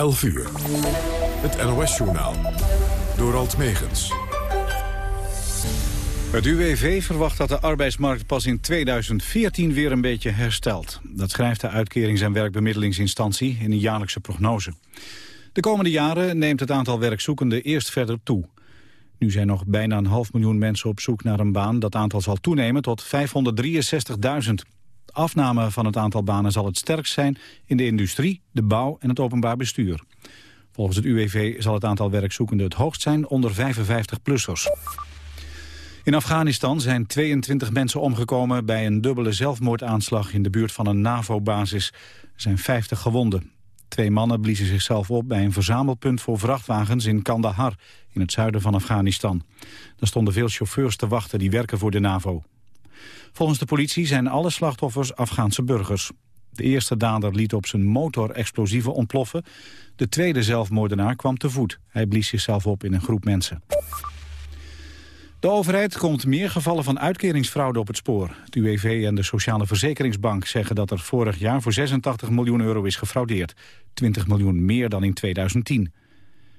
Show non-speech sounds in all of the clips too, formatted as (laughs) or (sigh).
11 uur. Het NOS-journaal. Door Alt Megens. Het UWV verwacht dat de arbeidsmarkt pas in 2014 weer een beetje herstelt. Dat schrijft de Uitkerings- en Werkbemiddelingsinstantie in een jaarlijkse prognose. De komende jaren neemt het aantal werkzoekenden eerst verder toe. Nu zijn nog bijna een half miljoen mensen op zoek naar een baan. Dat aantal zal toenemen tot 563.000. Afname van het aantal banen zal het sterkst zijn in de industrie, de bouw en het openbaar bestuur. Volgens het UWV zal het aantal werkzoekenden het hoogst zijn onder 55-plussers. In Afghanistan zijn 22 mensen omgekomen bij een dubbele zelfmoordaanslag in de buurt van een NAVO-basis. Er zijn 50 gewonden. Twee mannen bliezen zichzelf op bij een verzamelpunt voor vrachtwagens in Kandahar, in het zuiden van Afghanistan. Daar stonden veel chauffeurs te wachten die werken voor de NAVO. Volgens de politie zijn alle slachtoffers Afghaanse burgers. De eerste dader liet op zijn motor explosieven ontploffen. De tweede zelfmoordenaar kwam te voet. Hij blies zichzelf op in een groep mensen. De overheid komt meer gevallen van uitkeringsfraude op het spoor. Het UWV en de Sociale Verzekeringsbank zeggen dat er vorig jaar voor 86 miljoen euro is gefraudeerd. 20 miljoen meer dan in 2010.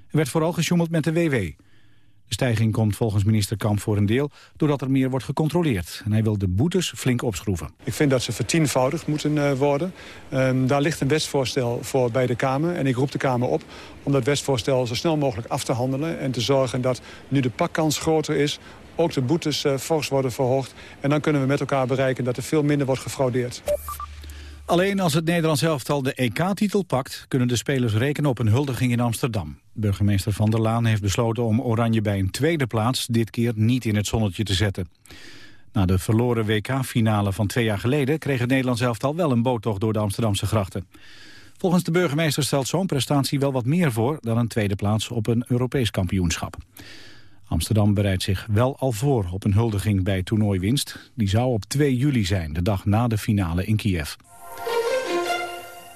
Er werd vooral gesjoemeld met de WW. De stijging komt volgens minister Kamp voor een deel doordat er meer wordt gecontroleerd. En hij wil de boetes flink opschroeven. Ik vind dat ze vertienvoudigd moeten uh, worden. Um, daar ligt een wetsvoorstel voor bij de Kamer. En ik roep de Kamer op om dat wetsvoorstel zo snel mogelijk af te handelen. En te zorgen dat nu de pakkans groter is, ook de boetes uh, fors worden verhoogd. En dan kunnen we met elkaar bereiken dat er veel minder wordt gefraudeerd. Alleen als het Nederlands elftal de EK-titel pakt... kunnen de spelers rekenen op een huldiging in Amsterdam. Burgemeester Van der Laan heeft besloten om Oranje bij een tweede plaats... dit keer niet in het zonnetje te zetten. Na de verloren WK-finale van twee jaar geleden... kreeg het Nederlands elftal wel een boottocht door de Amsterdamse grachten. Volgens de burgemeester stelt zo'n prestatie wel wat meer voor... dan een tweede plaats op een Europees kampioenschap. Amsterdam bereidt zich wel al voor op een huldiging bij toernooiwinst. Die zou op 2 juli zijn, de dag na de finale in Kiev.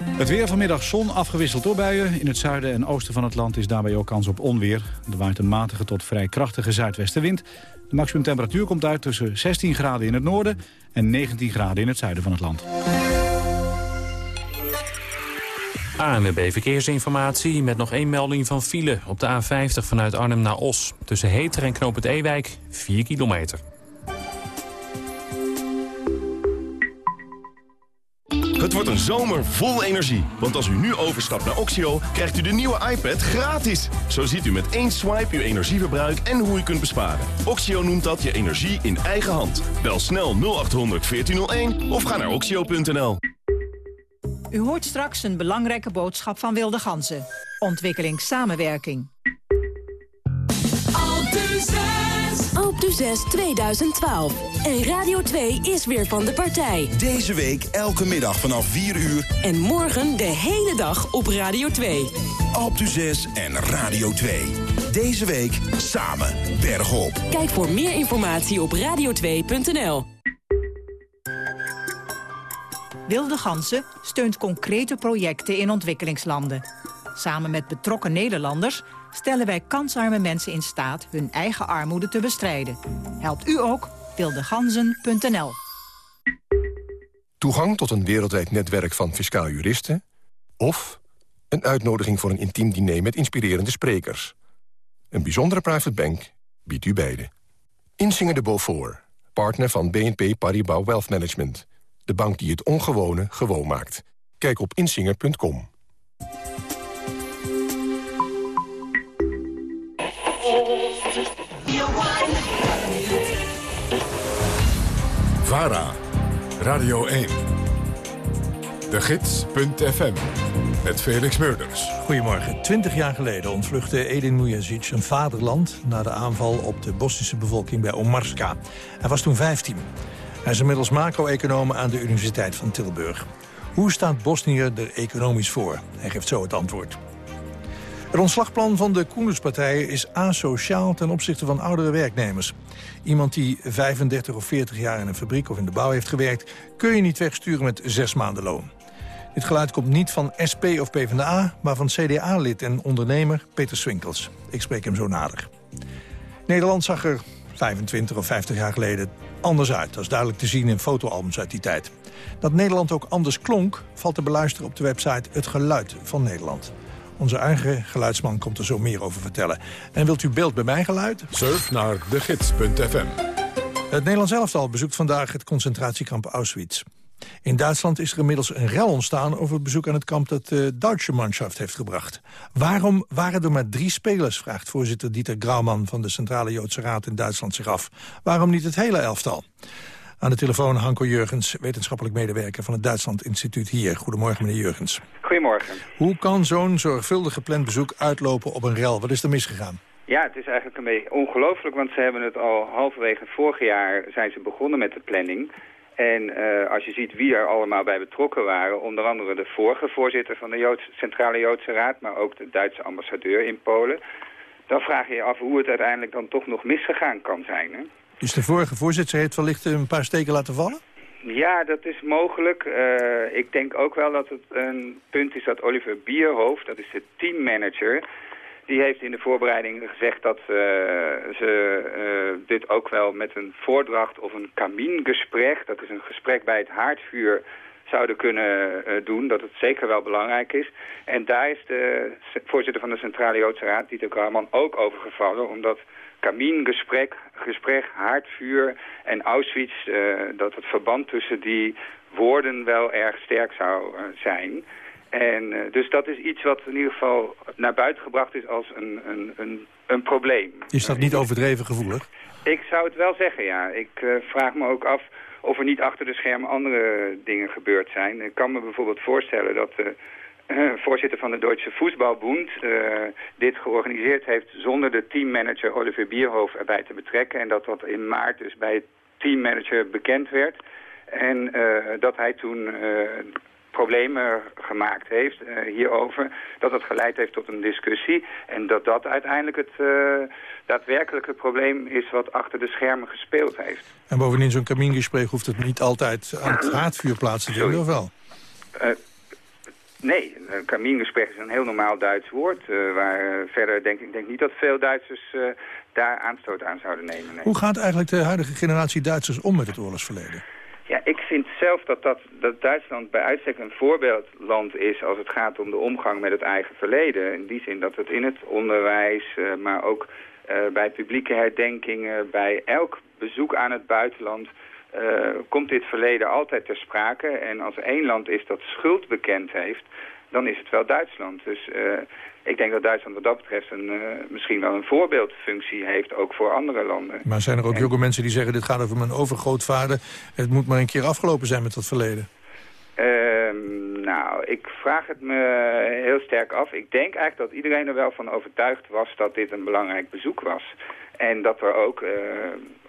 Het weer vanmiddag zon afgewisseld door buien. In het zuiden en oosten van het land is daarbij ook kans op onweer. Er waait een matige tot vrij krachtige zuidwestenwind. De maximumtemperatuur komt uit tussen 16 graden in het noorden... en 19 graden in het zuiden van het land. ANWB Verkeersinformatie met nog één melding van file op de A50 vanuit Arnhem naar Os. Tussen Heter en Knoop het Ewijk, 4 kilometer. Het wordt een zomer vol energie. Want als u nu overstapt naar Oxio, krijgt u de nieuwe iPad gratis. Zo ziet u met één swipe uw energieverbruik en hoe u kunt besparen. Oxio noemt dat je energie in eigen hand. Bel snel 0800 1401 of ga naar oxio.nl. U hoort straks een belangrijke boodschap van Wilde Ganzen. Ontwikkelingssamenwerking. Alp du 6 2012. En Radio 2 is weer van de partij. Deze week elke middag vanaf 4 uur. En morgen de hele dag op Radio 2. Alp du 6 en Radio 2. Deze week samen bergop. Kijk voor meer informatie op radio2.nl. Wilde Gansen steunt concrete projecten in ontwikkelingslanden. Samen met betrokken Nederlanders stellen wij kansarme mensen in staat hun eigen armoede te bestrijden. Helpt u ook? wildeganzen.nl Toegang tot een wereldwijd netwerk van fiscaal juristen... of een uitnodiging voor een intiem diner met inspirerende sprekers. Een bijzondere private bank biedt u beide. Insinger de Beaufort, partner van BNP Paribas Wealth Management. De bank die het ongewone gewoon maakt. Kijk op insinger.com. VARA, Radio 1. De Gids.fm, met Felix Meurders. Goedemorgen. Twintig jaar geleden ontvluchtte Edin Mujazic een vaderland... na de aanval op de Bosnische bevolking bij Omarska. Hij was toen 15. Hij is inmiddels macro-econoom aan de Universiteit van Tilburg. Hoe staat Bosnië er economisch voor? Hij geeft zo het antwoord. Het ontslagplan van de Koenderspartij is asociaal ten opzichte van oudere werknemers. Iemand die 35 of 40 jaar in een fabriek of in de bouw heeft gewerkt... kun je niet wegsturen met zes maanden loon. Dit geluid komt niet van SP of PvdA, maar van CDA-lid en ondernemer Peter Swinkels. Ik spreek hem zo nader. Nederland zag er 25 of 50 jaar geleden anders uit. Dat is duidelijk te zien in fotoalbums uit die tijd. Dat Nederland ook anders klonk, valt te beluisteren op de website Het Geluid van Nederland. Onze eigen geluidsman komt er zo meer over vertellen. En wilt u beeld bij mij geluid? Surf naar degids.fm. Het Nederlands elftal bezoekt vandaag het concentratiekamp Auschwitz. In Duitsland is er inmiddels een rel ontstaan over het bezoek aan het kamp dat de Duitse manschaft heeft gebracht. Waarom waren er maar drie spelers, vraagt voorzitter Dieter Grauman van de Centrale Joodse Raad in Duitsland zich af. Waarom niet het hele elftal? Aan de telefoon Hanko Jurgens, wetenschappelijk medewerker van het Duitsland Instituut hier. Goedemorgen meneer Jurgens. Goedemorgen. Hoe kan zo'n zorgvuldig gepland bezoek uitlopen op een rel? Wat is er misgegaan? Ja, het is eigenlijk een beetje ongelooflijk, want ze hebben het al halverwege vorig jaar zijn ze begonnen met de planning. En uh, als je ziet wie er allemaal bij betrokken waren, onder andere de vorige voorzitter van de Joods, Centrale Joodse Raad, maar ook de Duitse ambassadeur in Polen, dan vraag je je af hoe het uiteindelijk dan toch nog misgegaan kan zijn. Hè? Dus de vorige voorzitter heeft wellicht een paar steken laten vallen? Ja, dat is mogelijk. Uh, ik denk ook wel dat het een punt is dat Oliver Bierhoofd, dat is de teammanager, die heeft in de voorbereiding gezegd dat uh, ze uh, dit ook wel met een voordracht of een kamiengesprek, dat is een gesprek bij het haardvuur, zouden kunnen doen, dat het zeker wel belangrijk is. En daar is de voorzitter van de Centrale Joodse Raad, Dieter Grauman, ook over gevallen, omdat kamiengesprek, gesprek, haardvuur en Auschwitz, dat het verband tussen die woorden wel erg sterk zou zijn. En uh, dus dat is iets wat in ieder geval naar buiten gebracht is als een, een, een, een probleem. Is dat niet overdreven gevoelig? Ik zou het wel zeggen, ja. Ik uh, vraag me ook af of er niet achter de schermen andere dingen gebeurd zijn. Ik kan me bijvoorbeeld voorstellen dat de voorzitter van de Duitse Voetbalbond dit georganiseerd heeft zonder de teammanager Oliver Bierhoff erbij te betrekken. En dat dat in maart dus bij het teammanager bekend werd. En dat hij toen problemen gemaakt heeft hierover. Dat het geleid heeft tot een discussie. En dat dat uiteindelijk het daadwerkelijke probleem is wat achter de schermen gespeeld heeft. En bovendien zo'n kamiengesprek hoeft het niet altijd aan het haardvuur plaats te vinden, of wel? Nee, een kamiengesprek is een heel normaal Duits woord. waar verder denk ik denk niet dat veel Duitsers daar aanstoot aan zouden nemen. Nee. Hoe gaat eigenlijk de huidige generatie Duitsers om met het oorlogsverleden? Ja, ik vind zelf dat, dat, dat Duitsland bij uitstek een voorbeeldland is als het gaat om de omgang met het eigen verleden. In die zin dat het in het onderwijs, uh, maar ook bij publieke herdenkingen, bij elk bezoek aan het buitenland... Uh, komt dit verleden altijd ter sprake. En als één land is dat schuld bekend heeft, dan is het wel Duitsland. Dus ik denk dat Duitsland wat dat betreft een, uh, misschien wel een voorbeeldfunctie heeft, ook voor andere landen. Maar zijn er ook en... jonge mensen die zeggen, dit gaat over mijn overgrootvader, het moet maar een keer afgelopen zijn met dat verleden? Uh, nou, ik vraag het me heel sterk af. Ik denk eigenlijk dat iedereen er wel van overtuigd was dat dit een belangrijk bezoek was. En dat er ook uh,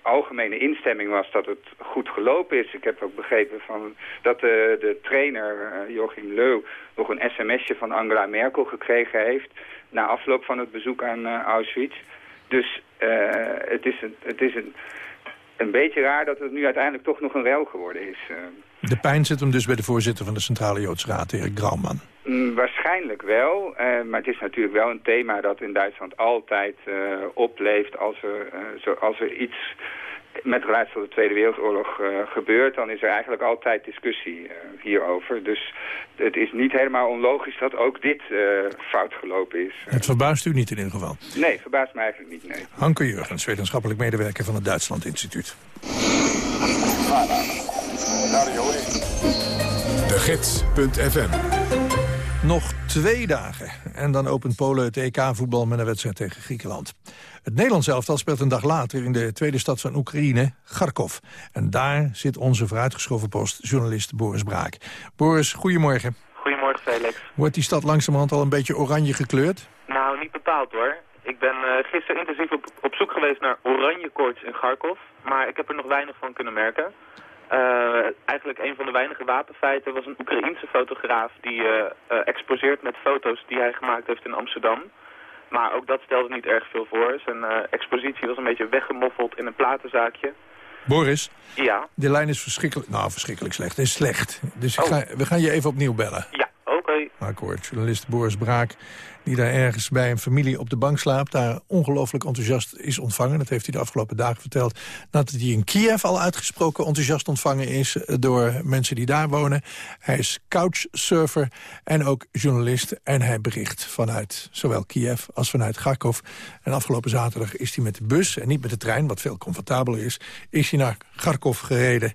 algemene instemming was dat het goed gelopen is. Ik heb ook begrepen van dat de, de trainer uh, Joachim Leu nog een sms'je van Angela Merkel gekregen heeft... na afloop van het bezoek aan Auschwitz. Dus het is, een, het is een, een beetje raar dat het nu uiteindelijk toch nog een rel geworden is. De pijn zit hem dus bij de voorzitter van de Centrale Joodse Raad, Erik Grauman. Mm, waarschijnlijk wel, uh, maar het is natuurlijk wel een thema dat in Duitsland altijd uh, opleeft. Als er, uh, zo, als er iets met relatie tot de Tweede Wereldoorlog gebeurt, dan is er eigenlijk altijd discussie hierover. Dus het is niet helemaal onlogisch dat ook dit fout gelopen is. Het verbaast u niet in ieder geval? Nee, verbaast me eigenlijk niet, nee. Hanke Jurgens, wetenschappelijk medewerker van het Duitsland Instituut. De Gids.fm Nog twee dagen en dan opent Polen het EK-voetbal met een wedstrijd tegen Griekenland. Het Nederlands elftal speelt een dag later in de tweede stad van Oekraïne, Kharkov. En daar zit onze vooruitgeschoven post, journalist Boris Braak. Boris, goedemorgen. Goedemorgen, Felix. Wordt die stad langzamerhand al een beetje oranje gekleurd? Nou, niet bepaald hoor. Ik ben uh, gisteren intensief op, op zoek geweest naar oranje koorts in Kharkov. Maar ik heb er nog weinig van kunnen merken. Uh, eigenlijk een van de weinige wapenfeiten was een Oekraïense fotograaf die uh, uh, exposeert met foto's die hij gemaakt heeft in Amsterdam. Maar ook dat stelde niet erg veel voor. Zijn expositie was een beetje weggemoffeld in een platenzaakje. Boris? Ja? De lijn is verschrikkelijk, nou verschrikkelijk slecht. Het is slecht. Dus oh. ga, we gaan je even opnieuw bellen. Ja. Hoi. Akkoord. Journalist Boris Braak, die daar ergens bij een familie op de bank slaapt... daar ongelooflijk enthousiast is ontvangen. Dat heeft hij de afgelopen dagen verteld. Nadat hij in Kiev al uitgesproken enthousiast ontvangen is... door mensen die daar wonen. Hij is couchsurfer en ook journalist. En hij bericht vanuit zowel Kiev als vanuit Kharkov. En afgelopen zaterdag is hij met de bus en niet met de trein... wat veel comfortabeler is, is hij naar Kharkov gereden...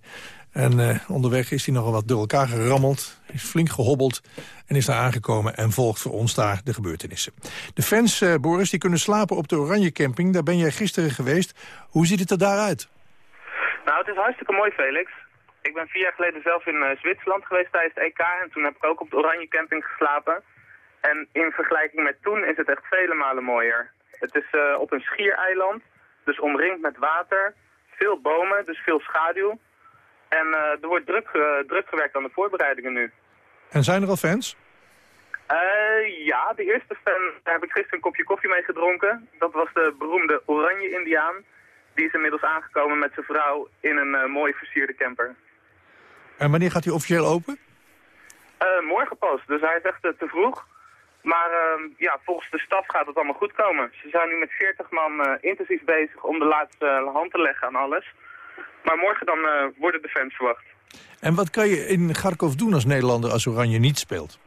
En uh, onderweg is hij nogal wat door elkaar gerammeld, is flink gehobbeld... en is daar aangekomen en volgt voor ons daar de gebeurtenissen. De fans, uh, Boris, die kunnen slapen op de Oranje Camping. Daar ben jij gisteren geweest. Hoe ziet het er daaruit? Nou, het is hartstikke mooi, Felix. Ik ben vier jaar geleden zelf in uh, Zwitserland geweest tijdens het EK... en toen heb ik ook op de Oranje Camping geslapen. En in vergelijking met toen is het echt vele malen mooier. Het is op een schiereiland, dus omringd met water... veel bomen, dus veel schaduw... En uh, er wordt druk, druk gewerkt aan de voorbereidingen nu. En zijn er al fans? Uh, ja, de eerste fan, daar heb ik gisteren een kopje koffie mee gedronken. Dat was de beroemde Oranje-Indiaan. Die is inmiddels aangekomen met zijn vrouw in een mooi versierde camper. En wanneer gaat hij officieel open? morgen pas, dus hij is echt te vroeg. Maar ehm, ja, volgens de staf gaat het allemaal goed komen. Ze zijn nu met 40 man intensief bezig om de laatste hand te leggen aan alles. Maar morgen dan uh, worden de fans verwacht. En wat kan je in Kharkov doen als Nederlander als Oranje niet speelt?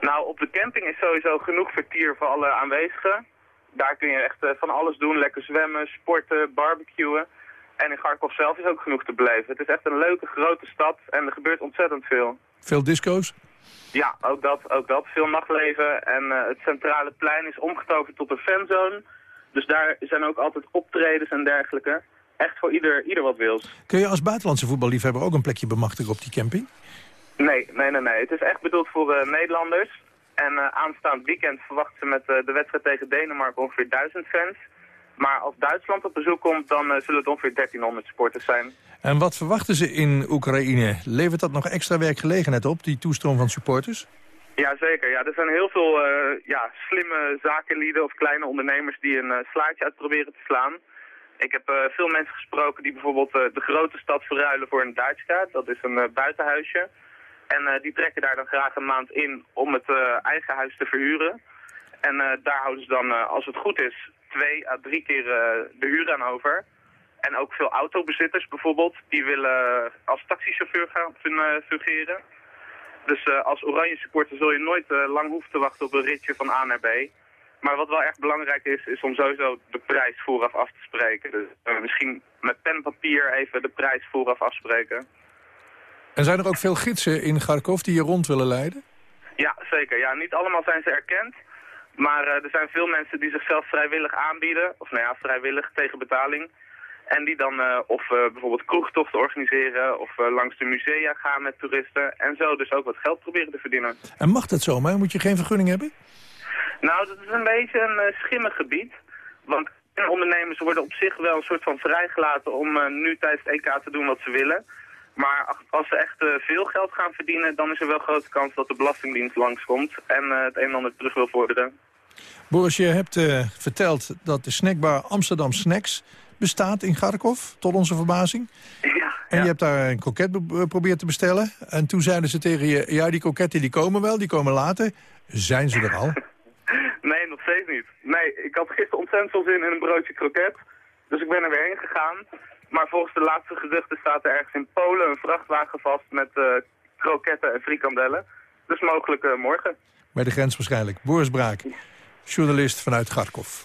Nou, op de camping is sowieso genoeg vertier voor alle aanwezigen. Daar kun je echt uh, van alles doen. Lekker zwemmen, sporten, barbecuen. En in Kharkov zelf is ook genoeg te beleven. Het is echt een leuke, grote stad en er gebeurt ontzettend veel. Veel disco's? Ja, ook dat. Ook dat. Veel nachtleven. En uh, het centrale plein is omgetoverd tot een fanzone. Dus daar zijn ook altijd optredens en dergelijke echt voor ieder, ieder wat wil. Kun je als buitenlandse voetballiefhebber ook een plekje bemachtigen op die camping? Nee, nee, nee. nee. Het is echt bedoeld voor uh, Nederlanders. En uh, aanstaand weekend verwachten ze met uh, de wedstrijd tegen Denemarken ongeveer 1000 fans. Maar als Duitsland op bezoek komt, dan zullen het ongeveer 1300 supporters zijn. En wat verwachten ze in Oekraïne? Levert dat nog extra werkgelegenheid op, die toestroom van supporters? Ja, zeker. Ja, er zijn heel veel ja, slimme zakenlieden of kleine ondernemers die een slaatje uit proberen te slaan. Ik heb uh, veel mensen gesproken die bijvoorbeeld uh, de grote stad verruilen voor een Duitska. Dat is een uh, buitenhuisje. En die trekken daar dan graag een maand in om het eigen huis te verhuren. En daar houden ze dan, als het goed is, twee à drie keer de huur aan over. En ook veel autobezitters bijvoorbeeld, die willen als taxichauffeur gaan fungeren. Dus als oranje supporter zul je nooit lang hoeven te wachten op een ritje van A naar B. Maar wat wel echt belangrijk is, is om sowieso de prijs vooraf af te spreken. Dus uh, misschien met pen en papier even de prijs vooraf afspreken. En zijn er ook veel gidsen in Kharkov die je rond willen leiden? Ja, zeker. Ja, niet allemaal zijn ze erkend. Maar uh, er zijn veel mensen die zichzelf vrijwillig aanbieden. Of nou ja, vrijwillig tegen betaling. En die dan uh, of bijvoorbeeld kroegtochten organiseren of langs de musea gaan met toeristen. En zo dus ook wat geld proberen te verdienen. En mag dat zomaar? Moet je geen vergunning hebben? Nou, dat is een beetje een uh, schimmig gebied. Want ondernemers worden op zich wel een soort van vrijgelaten om uh, nu tijdens het EK te doen wat ze willen. Maar als ze echt uh, veel geld gaan verdienen, dan is er wel grote kans dat de Belastingdienst langskomt en het een en ander terug wil vorderen. Boris, je hebt verteld dat de snackbar Amsterdam Snacks bestaat in Garkov, tot onze verbazing. (laughs) Ja, en je hebt daar een kroket geprobeerd te bestellen. En toen zeiden ze tegen je, ja, die kroketten die komen wel, die komen later. Zijn ze er al? (laughs) Nee, ik had gisteren ontzettend veel zin in een broodje kroket. Dus ik ben er weer heen gegaan. Maar volgens de laatste geruchten staat er ergens in Polen een vrachtwagen vast met uh, kroketten en frikandellen. Dus mogelijk uh, morgen. Bij de grens waarschijnlijk. Boris Braak, journalist vanuit Garkov.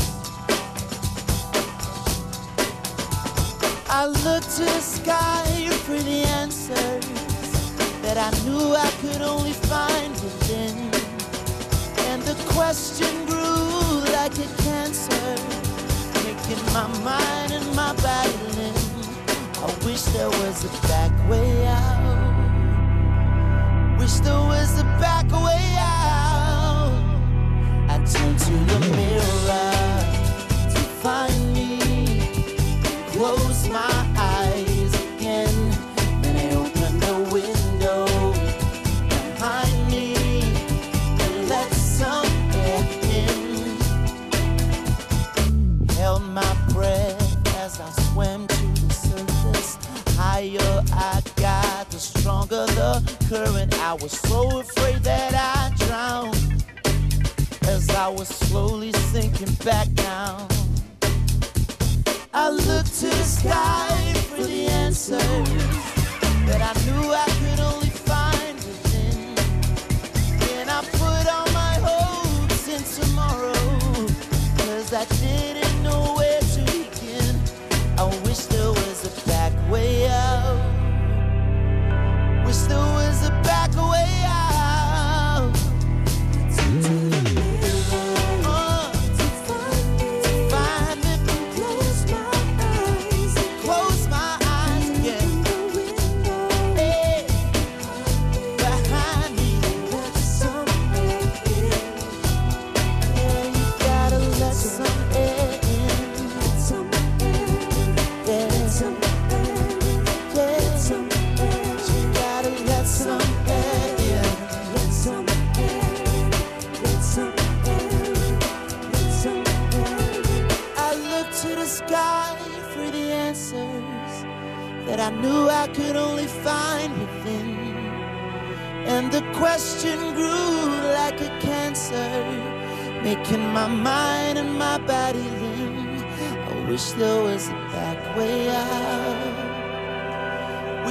I looked to the sky for the answers. that I knew I could only find within. And the question grew like a cancer, making my mind and my body limp. I wish there was a back way out. Wish there was a back way out.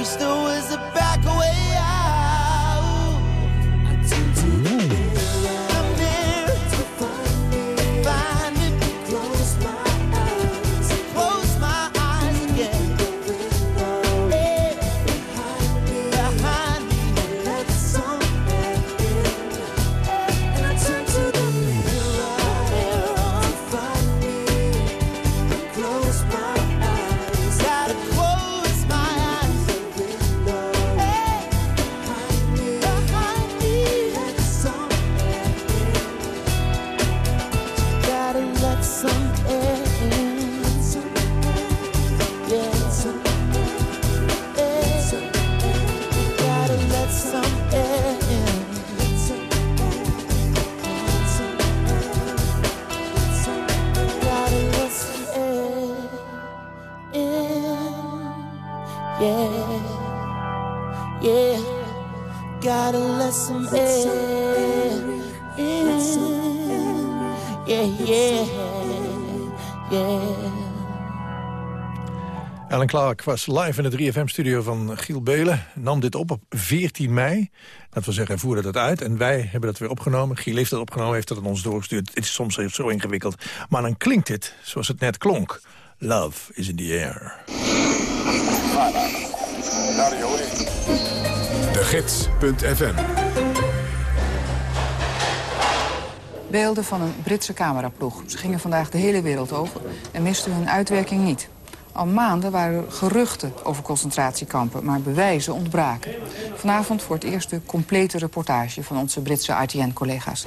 Wish there was a back way Clark was live in de 3FM-studio van Giel Belen. Nam dit op op 14 mei. Dat wil zeggen, hij voerde dat uit. En wij hebben dat weer opgenomen. Giel heeft dat opgenomen, heeft dat aan ons doorgestuurd. Het is soms zo ingewikkeld. Maar dan klinkt het zoals het net klonk. Love is in the air. De Gids.fm Beelden van een Britse cameraploeg. Ze gingen vandaag de hele wereld over en misten hun uitwerking niet. Al maanden waren er geruchten over concentratiekampen, maar bewijzen ontbraken. Vanavond voor het eerst de complete reportage van onze Britse ITN-collega's.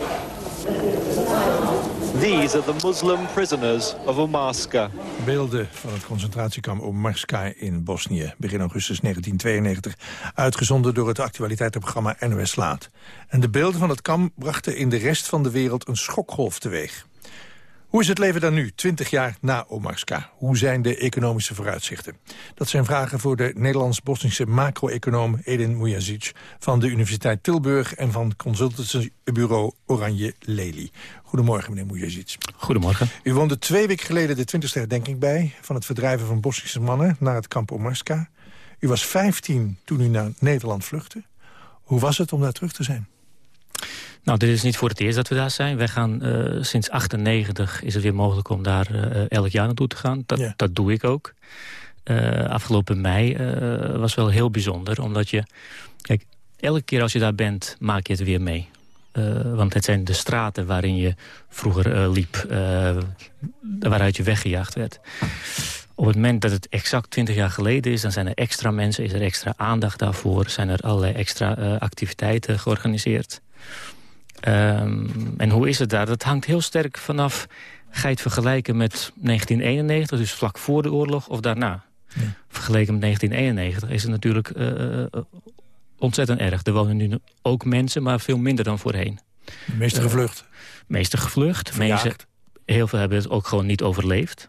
These are the Muslim prisoners of Omarska. Beelden van het concentratiekamp Omarska in Bosnië. Begin augustus 1992. Uitgezonden door het actualiteitenprogramma NOS Laat. En de beelden van het kamp brachten in de rest van de wereld een schokgolf teweeg. Hoe is het leven dan nu, 20 jaar na Omarska? Hoe zijn de economische vooruitzichten? Dat zijn vragen voor de Nederlands-Bosnische macro-econoom Edin Mujazic... van de Universiteit Tilburg en van consultancybureau Oranje Lely. Goedemorgen, meneer Mujazic. Goedemorgen. U woonde twee weken geleden de 20e herdenking bij... van het verdrijven van Bosnische mannen naar het kamp Omarska. U was 15 toen u naar Nederland vluchtte. Hoe was het om daar terug te zijn? Nou, dit is niet voor het eerst dat we daar zijn. Wij gaan uh, sinds 98 is het weer mogelijk om daar uh, elk jaar naartoe te gaan. Dat, ja. dat doe ik ook. Uh, afgelopen mei was wel heel bijzonder, omdat je... Kijk, elke keer als je daar bent, maak je het weer mee. want het zijn de straten waarin je vroeger liep, waaruit je weggejaagd werd. Op het moment dat het exact 20 jaar geleden is... dan zijn er extra mensen, is er extra aandacht daarvoor... zijn er allerlei extra activiteiten georganiseerd. Um, en hoe is het daar? Dat hangt heel sterk vanaf... ga je het vergelijken met 1991, dus vlak voor de oorlog of daarna? Ja. Vergeleken met 1991 is het natuurlijk uh, ontzettend erg. Er wonen nu ook mensen, maar veel minder dan voorheen. De meeste gevlucht? meeste gevlucht. Mensen, heel veel hebben het ook gewoon niet overleefd.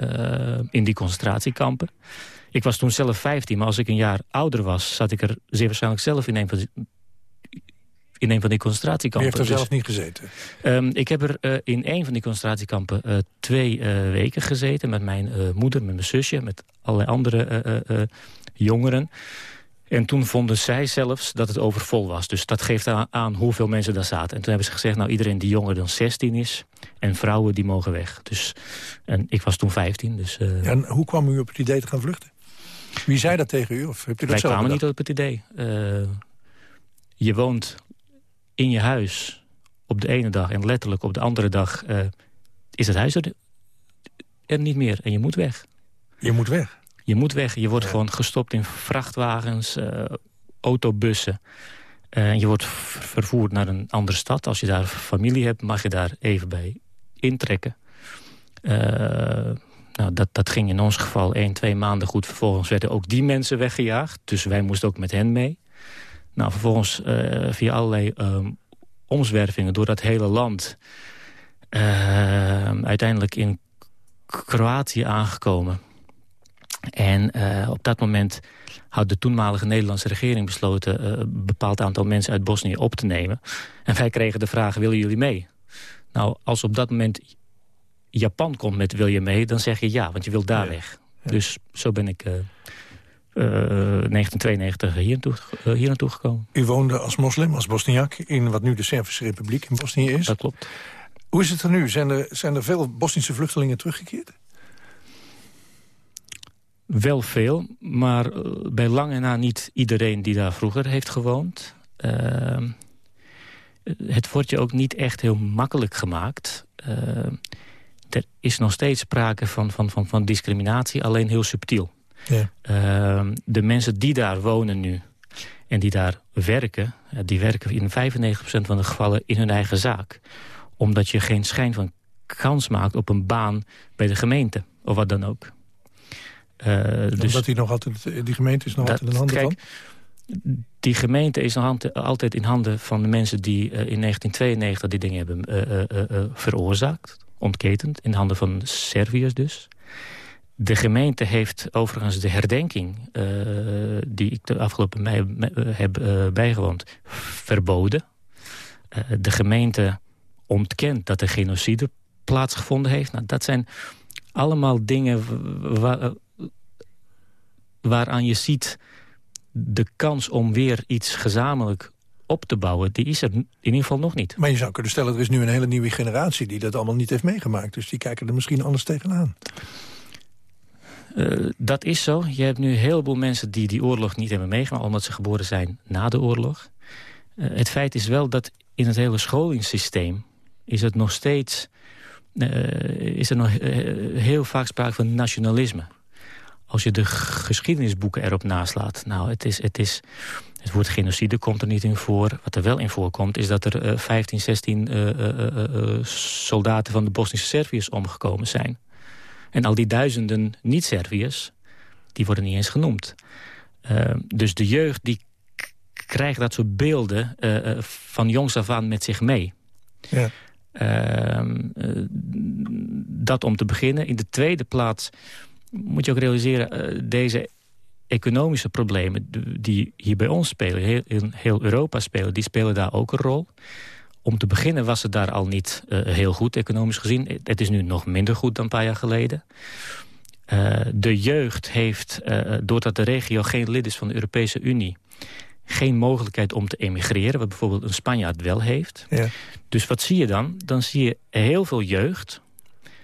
Eh, in die concentratiekampen. Ik was toen zelf 15, maar als ik een jaar ouder was... zat ik er zeer waarschijnlijk zelf in een van in een van die concentratiekampen. Je heeft er zelf dus, niet gezeten? Um, ik heb er uh, in een van die concentratiekampen uh, twee uh, weken gezeten... met mijn moeder, met mijn zusje, met allerlei andere jongeren. En toen vonden zij zelfs dat het overvol was. Dus dat geeft aan, hoeveel mensen daar zaten. En toen hebben ze gezegd, nou iedereen die jonger dan 16 is... en vrouwen die mogen weg. Dus, en ik was toen 15. Dus, uh... en hoe kwam u op het idee te gaan vluchten? Wie zei dat tegen u? Of hebt u dat Wij kwamen niet op het idee. Uh, je woont in je huis op de ene dag... en letterlijk op de andere dag uh, is het huis er, er niet meer. En je moet weg. Je moet weg? Je moet weg. Je wordt gewoon gestopt in vrachtwagens, uh, autobussen. Uh, je wordt vervoerd naar een andere stad. Als je daar familie hebt, mag je daar even bij intrekken. Nou, dat, dat ging in ons geval één, twee maanden goed. Vervolgens werden ook die mensen weggejaagd. Dus wij moesten ook met hen mee. Nou, vervolgens via allerlei um, omzwervingen door dat hele land... uiteindelijk in Kroatië aangekomen. En uh, op dat moment had de toenmalige Nederlandse regering besloten... Uh, een bepaald aantal mensen uit Bosnië op te nemen. En wij kregen de vraag, willen jullie mee? Nou, als op dat moment Japan komt met wil je mee... dan zeg je ja, want je wilt daar weg. Dus zo ben ik... Uh, 1992 hier naartoe, hier naartoe gekomen. U woonde als moslim, als Bosniak... in wat nu de Servische Republiek in Bosnië is. Dat klopt. Hoe is het er nu? Zijn er, zijn er veel Bosnische vluchtelingen teruggekeerd? Wel veel, maar eh, bij lange na niet iedereen die daar vroeger heeft gewoond. Uh, het wordt je ook niet echt heel makkelijk gemaakt. Uh, er is nog steeds sprake van, van, van, van discriminatie, alleen heel subtiel. Ja. Uh, de mensen die daar wonen nu en die daar werken... die werken in 95% van de gevallen in hun eigen zaak. Omdat je geen schijn van kans maakt op een baan bij de gemeente. Of wat dan ook. Uh, dus Omdat die, nog altijd, die gemeente is nog dat, altijd in handen kijk, van? Die gemeente is nog altijd in handen van de mensen die uh, in 1992 die dingen hebben uh, veroorzaakt. Ontketend, in handen van Serviërs dus. De gemeente heeft overigens de herdenking... die ik de afgelopen mei heb bijgewoond, verboden. de gemeente ontkent dat er genocide plaatsgevonden heeft. Nou, dat zijn allemaal dingen waar, waaraan je ziet de kans om weer iets gezamenlijk op te bouwen, die is er in ieder geval nog niet. Maar je zou kunnen stellen, er is nu een hele nieuwe generatie... die dat allemaal niet heeft meegemaakt. Dus die kijken er misschien anders tegenaan. Uh, dat is zo. Je hebt nu een heleboel mensen die die oorlog niet hebben meegemaakt... omdat ze geboren zijn na de oorlog. Uh, het feit is wel dat in het hele scholingssysteem... is het nog steeds... Uh, is er nog heel vaak sprake van nationalisme als je de geschiedenisboeken erop naslaat... nou, het, is, het, is, het woord genocide komt er niet in voor. Wat er wel in voorkomt is dat er uh, 15, 16 uh, uh, soldaten van de Bosnische Serviërs omgekomen zijn. En al die duizenden niet-Serviërs, die worden niet eens genoemd. Uh, dus de jeugd die krijgt dat soort beelden uh, van jongs af aan met zich mee. Ja. Uh, dat om te beginnen. In de tweede plaats moet je ook realiseren, deze economische problemen die hier bij ons spelen, heel, in heel Europa spelen, die spelen daar ook een rol. Om te beginnen was het daar al niet uh, heel goed, economisch gezien. Het is nu nog minder goed dan een paar jaar geleden. Uh, de jeugd heeft, doordat de regio geen lid is van de Europese Unie... geen mogelijkheid om te emigreren, wat bijvoorbeeld een Spanjaard wel heeft. Ja. Dus wat zie je dan? Dan zie je heel veel jeugd,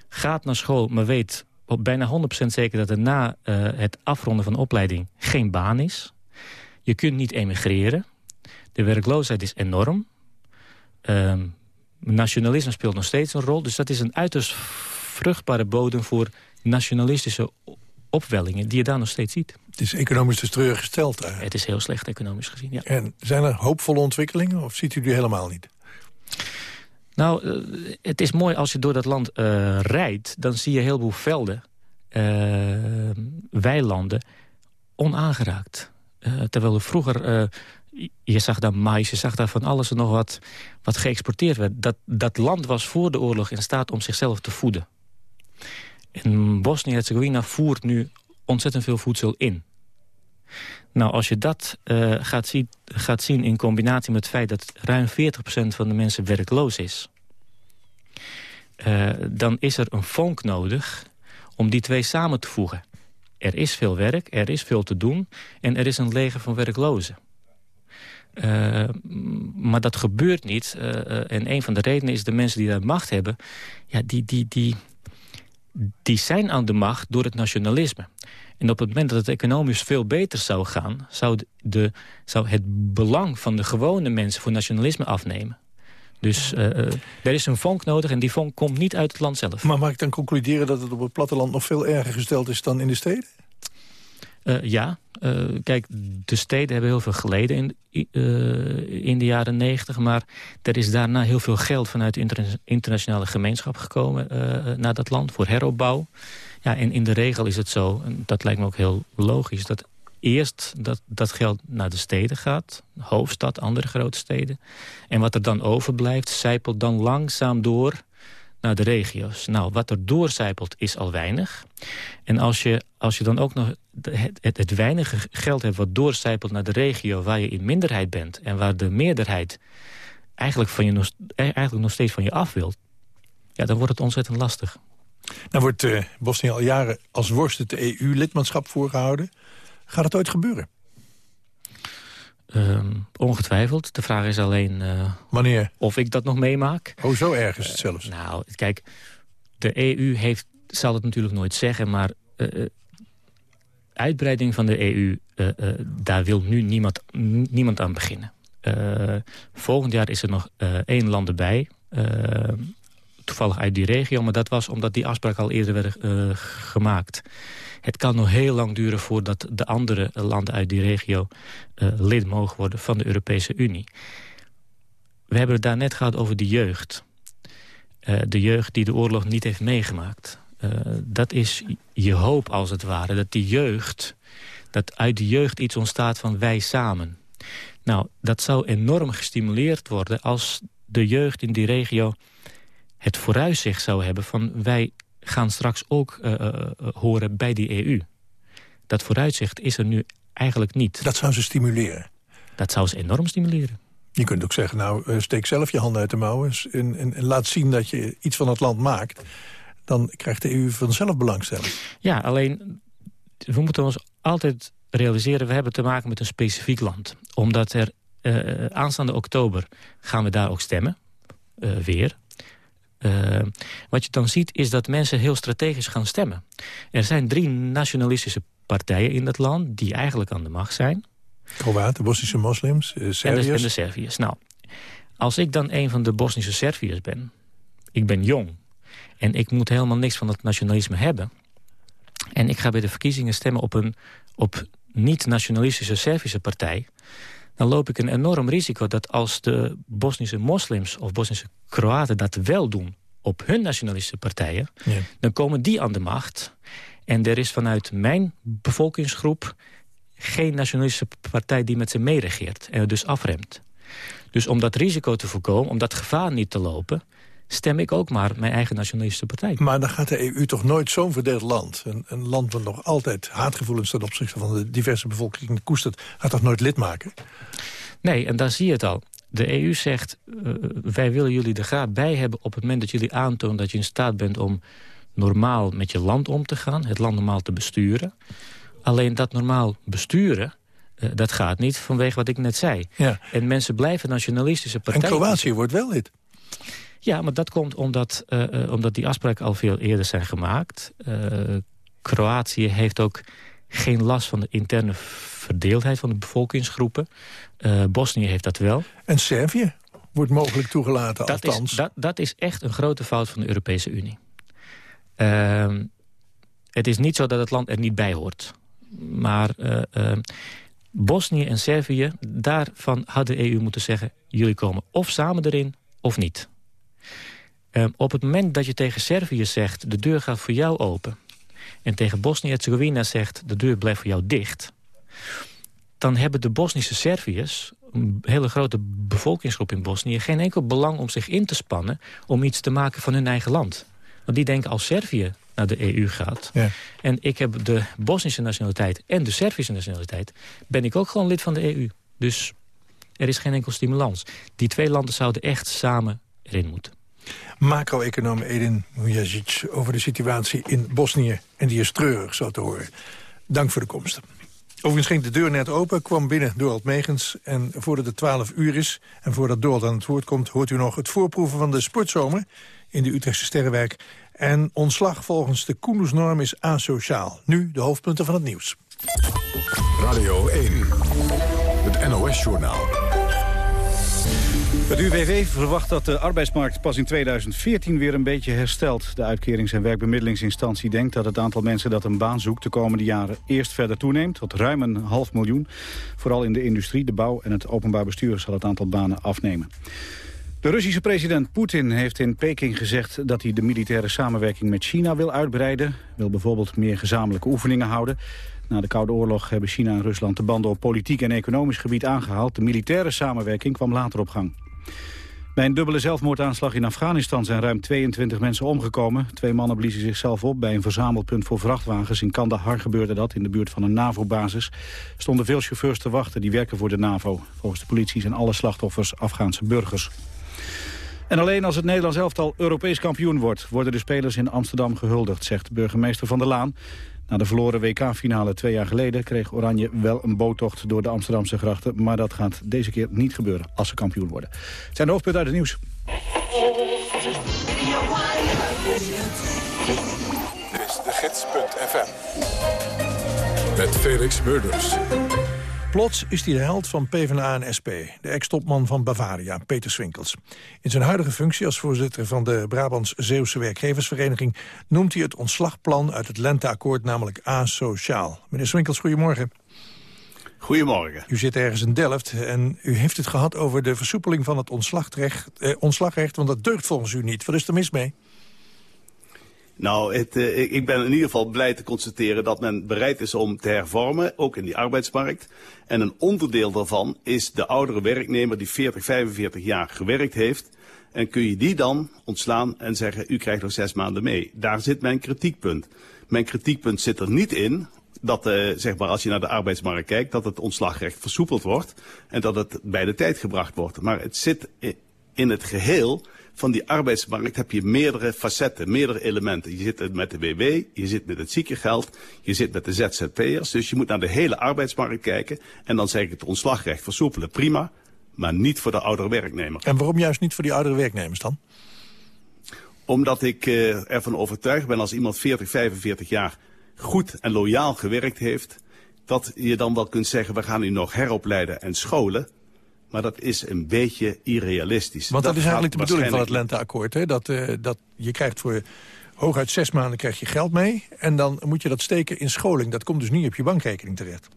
gaat naar school, maar weet op bijna 100% zeker dat er na het afronden van de opleiding geen baan is. Je kunt niet emigreren. De werkloosheid is enorm. Ehm, nationalisme speelt nog steeds een rol. Dus dat is een uiterst vruchtbare bodem voor nationalistische opwellingen... die je daar nog steeds ziet. Het is economisch dus teruggesteld daar. Het is heel slecht economisch gezien, ja. En zijn er hoopvolle ontwikkelingen of ziet u die helemaal niet? Nou, uh, het is mooi als je door dat land uh, rijdt... dan zie je heel veel velden, uh, weilanden, onaangeraakt. terwijl er vroeger... je zag daar mais, je zag daar van alles en nog wat, wat geëxporteerd werd. Dat, dat land was voor de oorlog in staat om zichzelf te voeden. En Bosnië-Herzegovina voert nu ontzettend veel voedsel in. Nou, als je dat uh, gaat, zien, gaat zien in combinatie met het feit... dat ruim 40% van de mensen werkloos is... Uh, dan is er een vonk nodig om die twee samen te voegen. Er is veel werk, er is veel te doen... en er is een leger van werklozen. Uh, maar dat gebeurt niet. en een van de redenen is de mensen die daar macht hebben... Ja, die, die, die, die zijn aan de macht door het nationalisme. En op het moment dat het economisch veel beter zou gaan... zou, de, zou het belang van de gewone mensen voor nationalisme afnemen. Dus uh, er is een vonk nodig en die vonk komt niet uit het land zelf. Maar mag ik dan concluderen dat het op het platteland nog veel erger gesteld is dan in de steden? Uh, ja, uh, kijk, de steden hebben heel veel geleden in, uh, in de jaren negentig... maar er is daarna heel veel geld vanuit de inter internationale gemeenschap gekomen... naar dat land voor heropbouw. Ja, en in de regel is het zo, en dat lijkt me ook heel logisch... dat eerst dat, dat geld naar de steden gaat, hoofdstad, andere grote steden. En wat er dan overblijft, zijpelt dan langzaam door naar de regio's. Nou, wat er doorcijpelt is al weinig. En als je, als je dan ook nog het, het, het weinige geld hebt wat doorcijpelt naar de regio... waar je in minderheid bent en waar de meerderheid eigenlijk, van je nog, eigenlijk nog steeds van je af wil... ja, dan wordt het ontzettend lastig. Nou wordt uh, Bosnië al jaren als worst het EU-lidmaatschap voorgehouden. Gaat het ooit gebeuren? Um, ongetwijfeld. De vraag is alleen... Uh, Wanneer? Of ik dat nog meemaak. Oh, zo erg is het zelfs. Uh, nou, kijk, de EU heeft, zal het natuurlijk nooit zeggen... maar uh, uitbreiding van de EU, daar wil nu niemand, niemand aan beginnen. volgend jaar is er nog één land erbij toevallig uit die regio. Maar dat was omdat die afspraak al eerder werd gemaakt. Het kan nog heel lang duren voordat de andere landen uit die regio uh, lid mogen worden van de Europese Unie. We hebben het daar net gehad over de jeugd. Uh, de jeugd die de oorlog niet heeft meegemaakt. dat is je hoop als het ware. Dat die jeugd, dat uit de jeugd iets ontstaat van wij samen. Nou, dat zou enorm gestimuleerd worden als de jeugd in die regio het vooruitzicht zou hebben van wij gaan straks ook uh, uh, horen bij die EU. Dat vooruitzicht is er nu eigenlijk niet. Dat zou ze stimuleren? Dat zou ze enorm stimuleren. Je kunt ook zeggen, nou, steek zelf je handen uit de mouwen... En, en, en, laat zien dat je iets van het land maakt. Dan krijgt de EU vanzelf belangstelling. Ja, alleen, we moeten ons altijd realiseren... we hebben te maken met een specifiek land. Omdat er uh, aanstaande oktober gaan we daar ook stemmen. Uh, weer. Uh, wat je dan ziet is dat mensen heel strategisch gaan stemmen. Er zijn drie nationalistische partijen in dat land die eigenlijk aan de macht zijn. Kroaten, Bosnische moslims, Serviërs. En de, de Serviërs. Nou, als ik dan een van de Bosnische Serviërs ben... ik ben jong en ik moet helemaal niks van het nationalisme hebben... en ik ga bij de verkiezingen stemmen op een op niet-nationalistische Servische partij dan loop ik een enorm risico dat als de Bosnische moslims of Bosnische Kroaten dat wel doen op hun nationalistische partijen, ja. dan komen die aan de macht. En er is vanuit mijn bevolkingsgroep geen nationalistische partij die met ze meeregeert en dus afremt. Dus om dat risico te voorkomen, om dat gevaar niet te lopen stem ik ook maar mijn eigen nationalistische partij. Maar dan gaat de EU toch nooit zo'n verdeeld land... Een, een, land dat nog altijd haatgevoelens ten opzichte van de diverse bevolking koestert... gaat toch nooit lid maken? Nee, en daar zie je het al. De EU zegt, uh, wij willen jullie er graag bij hebben... op het moment dat jullie aantonen dat je in staat bent om normaal met je land om te gaan. Het land normaal te besturen. Alleen dat normaal besturen, uh, dat gaat niet vanwege wat ik net zei. Ja. En mensen blijven nationalistische partijen... En Kroatië wordt wel lid. Ja, maar dat komt omdat, uh, omdat die afspraken al veel eerder zijn gemaakt. Uh, Kroatië heeft ook geen last van de interne verdeeldheid van de bevolkingsgroepen. Uh, Bosnië heeft dat wel. En Servië wordt mogelijk toegelaten, dat althans. Is, dat, dat is echt een grote fout van de Europese Unie. Uh, het is niet zo dat het land er niet bij hoort. Maar uh, Bosnië en Servië, daarvan had de EU moeten zeggen... jullie komen of samen erin of niet. Ehm, op het moment dat je tegen Servië zegt... de deur gaat voor jou open... en tegen Bosnië-Herzegovina zegt... de deur blijft voor jou dicht... dan hebben de Bosnische Serviërs... een hele grote bevolkingsgroep in Bosnië... geen enkel belang om zich in te spannen... om iets te maken van hun eigen land. Want die denken als Servië naar de EU gaat... Ja. en ik heb de Bosnische nationaliteit en de Servische nationaliteit... ben ik ook gewoon lid van de EU. Dus er is geen enkel stimulans. Die twee landen zouden echt samen erin moeten. Macro-econoom Edin Mujazic over de situatie in Bosnië. En die is treurig, zo te horen. Dank voor de komst. Overigens ging de deur net open, kwam binnen Dorald Megens. En voordat het 12 uur is en voordat Dorald aan het woord komt... hoort u nog het voorproeven van de sportzomer in de Utrechtse Sterrenwijk. En ontslag volgens de Koendersnorm is asociaal. Nu de hoofdpunten van het nieuws. Radio 1, het NOS-journaal. Het UWV verwacht dat de arbeidsmarkt pas in 2014 weer een beetje herstelt. De uitkerings- en werkbemiddelingsinstantie denkt dat het aantal mensen dat een baan zoekt de komende jaren eerst verder toeneemt, tot ruim een half miljoen. Vooral in de industrie, de bouw en het openbaar bestuur zal het aantal banen afnemen. De Russische president Poetin heeft in Peking gezegd dat hij de militaire samenwerking met China wil uitbreiden. Wil bijvoorbeeld meer gezamenlijke oefeningen houden. Na de Koude Oorlog hebben China en Rusland de banden op politiek en economisch gebied aangehaald. De militaire samenwerking kwam later op gang. Bij een dubbele zelfmoordaanslag in Afghanistan zijn ruim 22 mensen omgekomen. Twee mannen bliezen zichzelf op bij een verzamelpunt voor vrachtwagens. In Kandahar gebeurde dat, in de buurt van een NAVO-basis. stonden veel chauffeurs te wachten, die werken voor de NAVO. Volgens de politie zijn alle slachtoffers Afghaanse burgers. En alleen als het Nederlands elftal Europees kampioen wordt... worden de spelers in Amsterdam gehuldigd, zegt burgemeester Van der Laan. Na de verloren WK-finale twee jaar geleden kreeg Oranje wel een boottocht door de Amsterdamse grachten. Maar dat gaat deze keer niet gebeuren als ze kampioen worden. Het zijn de hoofdpunten uit het nieuws. Dit is de gids.fm. Met Felix Murders. Plots is hij de held van PvdA en SP, de ex-topman van Bavaria, Peter Swinkels. In zijn huidige functie als voorzitter van de Brabants-Zeeuwse Werkgeversvereniging... noemt hij het ontslagplan uit het Lenteakkoord namelijk asociaal. Meneer Swinkels, goedemorgen. Goedemorgen. U zit ergens in Delft en u heeft het gehad over de versoepeling van het ontslagrecht, eh, ontslagrecht want dat deugt volgens u niet. Wat is er mis mee? Nou, het, uh, ik ben in ieder geval blij te constateren dat men bereid is om te hervormen, ook in die arbeidsmarkt. En een onderdeel daarvan is de oudere werknemer die 40, 45 jaar gewerkt heeft. En kun je die dan ontslaan en zeggen, u krijgt nog zes maanden mee. Daar zit mijn kritiekpunt. Mijn kritiekpunt zit er niet in dat, uh, zeg maar, als je naar de arbeidsmarkt kijkt, dat het ontslagrecht versoepeld wordt. En dat het bij de tijd gebracht wordt. Maar het zit in het geheel van die arbeidsmarkt heb je meerdere facetten, meerdere elementen. Je zit met de WW, je zit met het ziekengeld, je zit met de ZZP'ers. Dus je moet naar de hele arbeidsmarkt kijken. En dan zeg ik het ontslagrecht versoepelen, prima. Maar niet voor de oudere werknemer. En waarom juist niet voor die oudere werknemers dan? Omdat ik uh, ervan overtuigd ben als iemand 40, 45 jaar goed en loyaal gewerkt heeft... dat je dan wel kunt zeggen, we gaan u nog heropleiden en scholen... Maar dat is een beetje irrealistisch. Want dat, is eigenlijk de bedoeling van het lenteakkoord. Hè? Dat, uh, dat je krijgt voor hooguit zes maanden krijg je geld mee. En dan moet je dat steken in scholing. Dat komt dus niet op je bankrekening terecht.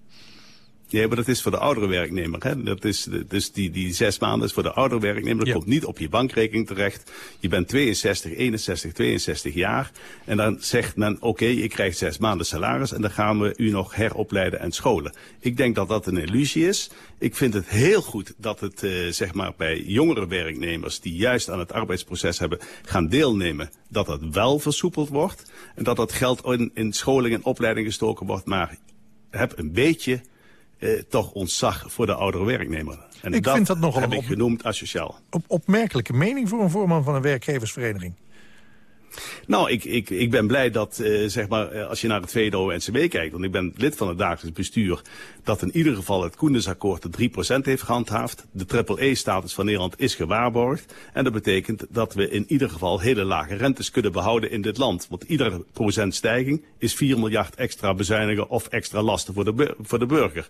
Ja, maar dat is voor de oudere werknemer. Hè? Dat is, dus die, die zes maanden is voor de oudere werknemer. Dat ja. komt niet op je bankrekening terecht. Je bent 62, 61, 62 jaar. En dan zegt men, oké, okay, je krijgt zes maanden salaris... en dan gaan we u nog heropleiden en scholen. Ik denk dat dat een illusie is. Ik vind het heel goed dat het uh, zeg maar bij jongere werknemers... die juist aan het arbeidsproces hebben gaan deelnemen... dat dat wel versoepeld wordt. En dat dat geld in, in scholing en opleiding gestoken wordt. Maar heb een beetje eh, toch ontzag voor de oudere werknemer. En ik dat vind dat nogal heb ik genoemd asociaal. Op, opmerkelijke mening voor een voorman van een werkgeversvereniging. Nou, ik, ik, ik ben blij dat, uh, zeg maar, eh, als je naar het VNO-NCW kijkt, want ik ben lid van het dagelijks bestuur, dat in ieder geval het Koendersakkoord de 3% heeft gehandhaafd. De triple-E-status van Nederland is gewaarborgd. En dat betekent dat we in ieder geval hele lage rentes kunnen behouden in dit land. Want iedere procent stijging is 4 miljard extra bezuinigen of extra lasten voor de, voor de burger.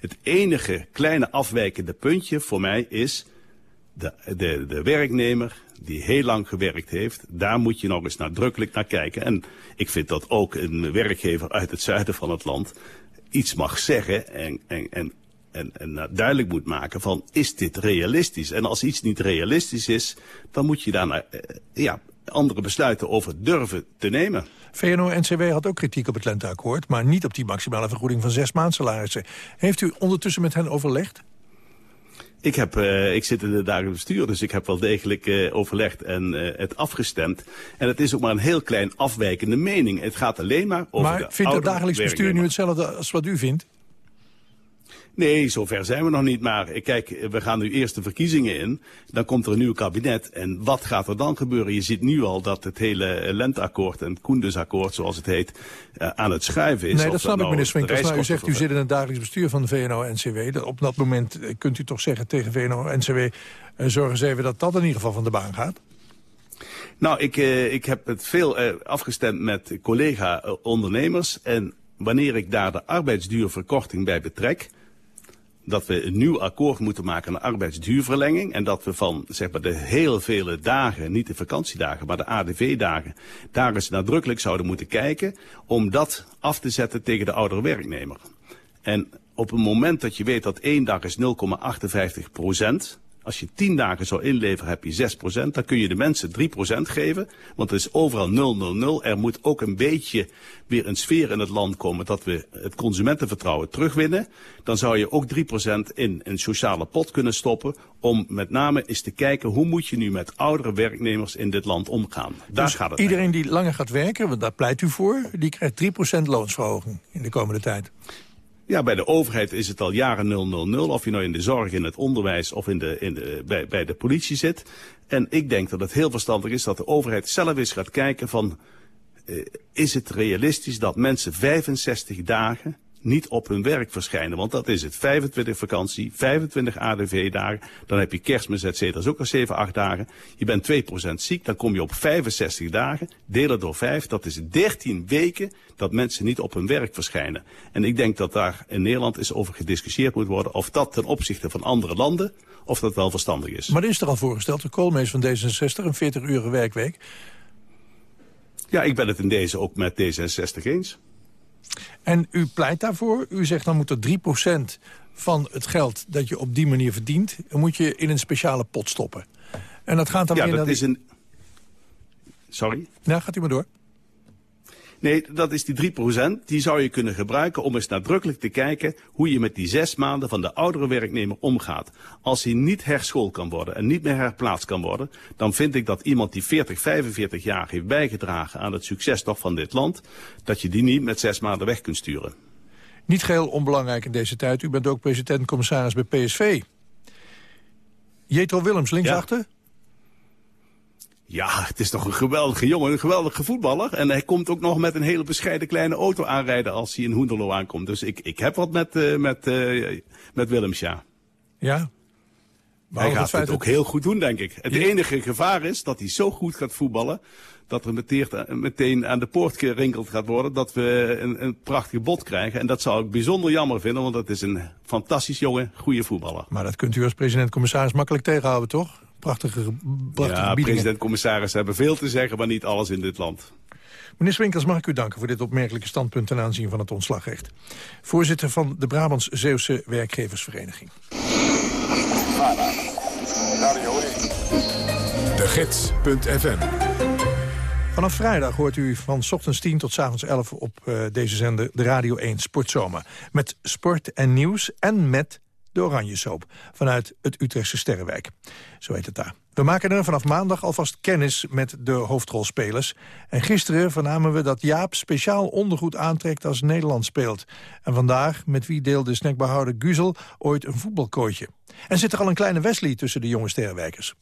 Het enige kleine afwijkende puntje voor mij is de, de, de werknemer die heel lang gewerkt heeft, daar moet je nog eens nadrukkelijk naar kijken. En ik vind dat ook een werkgever uit het zuiden van het land iets mag zeggen en, en, en, en, en duidelijk moet maken van is dit realistisch? En als iets niet realistisch is, dan moet je daar eh, ja, andere besluiten over durven te nemen. VNO-NCW had ook kritiek op het lenteakkoord... maar niet op die maximale vergoeding van zes maandsalarissen. Heeft u ondertussen met hen overlegd? Ik, heb, uh, ik zit in het dagelijks bestuur, dus ik heb wel degelijk uh, overlegd en uh, het afgestemd. En het is ook maar een heel klein afwijkende mening. Het gaat alleen maar over maar vindt het dagelijks bestuur nu hetzelfde als wat u vindt? Nee, zover zijn we nog niet. Maar kijk, we gaan nu eerst de verkiezingen in. Dan komt er een nieuw kabinet. En wat gaat er dan gebeuren? Je ziet nu al dat het hele lenteakkoord en het Koendersakkoord, zoals het heet, uh, aan het schuiven is. Nee, dat snap ik, nou meneer Swinkels. Maar u zegt, u zit in het dagelijks bestuur van de VNO-NCW. Op dat moment kunt u toch zeggen tegen VNO-NCW... Uh, zorgen ze even dat dat in ieder geval van de baan gaat? Nou, ik, uh, ik heb het veel afgestemd met collega-ondernemers. En wanneer ik daar de arbeidsduurverkorting bij betrek dat we een nieuw akkoord moeten maken aan arbeidsduurverlenging. En dat we van zeg maar, de heel vele dagen, niet de vakantiedagen, maar de ADV-dagen, daar eens nadrukkelijk zouden moeten kijken om dat af te zetten tegen de oudere werknemer. En op het moment dat je weet dat één dag is 0,58 procent, als je 10 dagen zou inleveren, heb je 6%. Dan kun je de mensen 3% geven. Want het is overal 000. Er moet ook een beetje weer een sfeer in het land komen dat we het consumentenvertrouwen terugwinnen. Dan zou je ook 3% in een sociale pot kunnen stoppen. Om met name eens te kijken hoe moet je nu met oudere werknemers in dit land omgaan. Daar dus gaat het iedereen die langer gaat werken, want daar pleit u voor, die krijgt 3% loonsverhoging in de komende tijd. Ja, bij de overheid is het al jaren 000. Of je nou in de zorg, in het onderwijs of in de, in de, bij, bij de politie zit. En ik denk dat het heel verstandig is dat de overheid zelf eens gaat kijken van... Uh, is het realistisch dat mensen 65 dagen niet op hun werk verschijnen. Want dat is het. 25 vakantie, 25 ADV-dagen. Dan heb je kerstmis, et cetera. Dat is ook al 7, 8 dagen. Je bent 2% ziek, dan kom je op 65 dagen. Delen door 5, dat is 13 weken dat mensen niet op hun werk verschijnen. En ik denk dat daar in Nederland eens over gediscussieerd moet worden... of dat ten opzichte van andere landen, of dat wel verstandig is. Maar er is er al voorgesteld, de Koolmees van D66, een 40-uurige werkweek. Ja, ik ben het in deze ook met D66 eens. En u pleit daarvoor. U zegt dan moet er 3% van het geld dat je op die manier verdient... moet je in een speciale pot stoppen. En dat gaat dan ja, weer dat naar... is een... Sorry? Nou, gaat u maar door. Nee, dat is die 3%. Die zou je kunnen gebruiken om eens nadrukkelijk te kijken hoe je met die zes maanden van de oudere werknemer omgaat. Als hij niet herschoold kan worden en niet meer herplaatst kan worden, dan vind ik dat iemand die 40, 45 jaar heeft bijgedragen aan het succes toch van dit land, dat je die niet met zes maanden weg kunt sturen. Niet geheel onbelangrijk in deze tijd. U bent ook president-commissaris bij PSV. Jetro Willems, linksachter? Ja. Ja, het is toch een geweldige jongen, een geweldige voetballer. En hij komt ook nog met een hele bescheiden kleine auto aanrijden als hij in Hoenderlo aankomt. Dus ik, ik heb wat met, uh, met, uh, met Willems, ja. Ja? hij gaat het ook heel goed doen, denk ik. Het ja. enige gevaar is dat hij zo goed gaat voetballen... dat er meteen, aan de poort gerinkeld gaat worden... dat we een, een prachtig bot krijgen. En dat zou ik bijzonder jammer vinden... want dat is een fantastisch jonge, goede voetballer. Maar dat kunt u als president-commissaris makkelijk tegenhouden, toch? Prachtige, prachtige ja, president-commissaris hebben veel te zeggen, maar niet alles in dit land. Meneer Swinkels, mag ik u danken voor dit opmerkelijke standpunt ten aanzien van het ontslagrecht. Voorzitter van de Brabants-Zeeuwse Werkgeversvereniging. De Gids.fm Vanaf vrijdag hoort u van ochtends 10 tot avonds 11 op uh, deze zender de Radio 1 Sportzomer. Met sport en nieuws en met de Oranje Soap vanuit het Utrechtse Sterrenwijk. Zo heet het daar. We maken er vanaf maandag alvast kennis met de hoofdrolspelers. En gisteren vernamen we dat Jaap speciaal ondergoed aantrekt als Nederland speelt. En vandaag met wie deelde snackbehouder Guzel ooit een voetbalkooitje. En zit er al een kleine Wesley tussen de jonge Sterrenwijkers.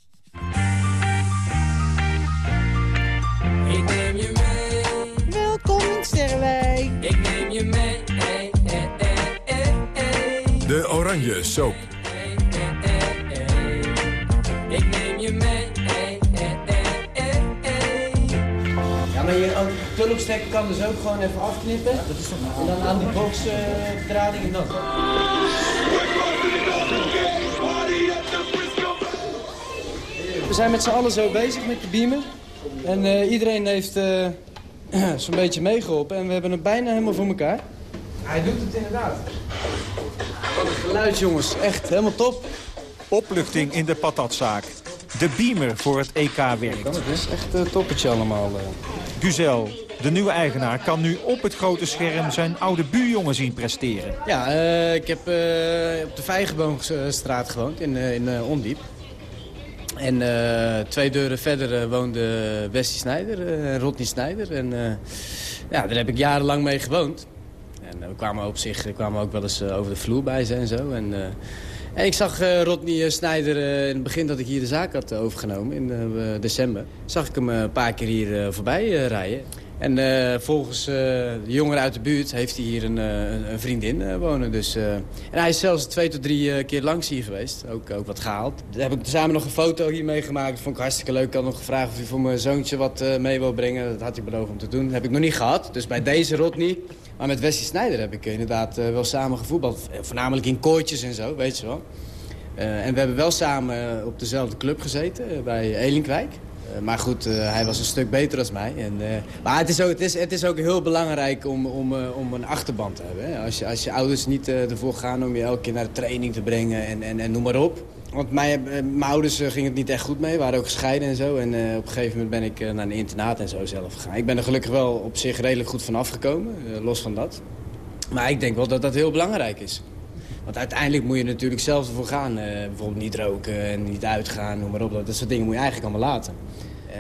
Oranje Soap. Ik neem je mee. Ja, maar je tulpstekker kan dus ook gewoon even afknippen. Dat is toch En dan aan die box uh, drading en dat. We zijn met z'n allen zo bezig met de beamer. En uh, iedereen heeft uh, (clears throat) zo'n beetje meegeholpen. En we hebben het bijna helemaal voor elkaar. Hij doet het inderdaad. Geluid, jongens. Echt helemaal top. Opluchting in de patatzaak. De beamer voor het EK werkt. Het is echt een toppetje allemaal. Guzel, de nieuwe eigenaar, kan nu op het grote scherm zijn oude buurjongen zien presteren. Ja, uh, ik heb uh, op de Vijgenboomstraat gewoond in, uh, in Ondiep. En twee deuren verder woonde Westie Snijder en Rodney Snijder. En ja, daar heb ik jarenlang mee gewoond. En we kwamen op zich we kwamen ook wel eens over de vloer bij ze en zo. En, en ik zag Rodney Snijder in het begin dat ik hier de zaak had overgenomen, in december. Zag ik hem een paar keer hier voorbij rijden. En volgens de jongeren uit de buurt heeft hij hier een, een vriendin wonen. Dus, en hij is zelfs twee tot drie keer langs hier geweest. Ook, ook wat gehaald. Daar heb ik samen nog een foto hier meegemaakt. Vond ik hartstikke leuk. Ik had nog gevraagd of hij voor mijn zoontje wat mee wil brengen. Dat had hij beloofd om te doen. Dat heb ik nog niet gehad. Dus bij deze Rodney maar met Wesley Snijder heb ik inderdaad uh, wel samen gevoetbald. Voornamelijk in kooitjes en zo, weet je wel. Uh, en we hebben wel samen op dezelfde club gezeten, bij Elinkwijk. maar goed, hij was een stuk beter dan mij. En, maar het is, ook, het, is, het is ook heel belangrijk om, om, om een achterband te hebben. Hè? Als, je, als je ouders niet ervoor gaan om je elke keer naar de training te brengen en, en, en noem maar op. Want mijn, mijn ouders gingen het niet echt goed mee, waren ook gescheiden en zo. En uh, op een gegeven moment ben ik naar een internaat en zo zelf gegaan. Ik ben er gelukkig wel op zich redelijk goed van afgekomen, los van dat. Maar ik denk wel dat dat heel belangrijk is. Want uiteindelijk moet je natuurlijk zelf ervoor gaan. bijvoorbeeld niet roken en niet uitgaan, noem maar op. Dat soort dingen moet je eigenlijk allemaal laten.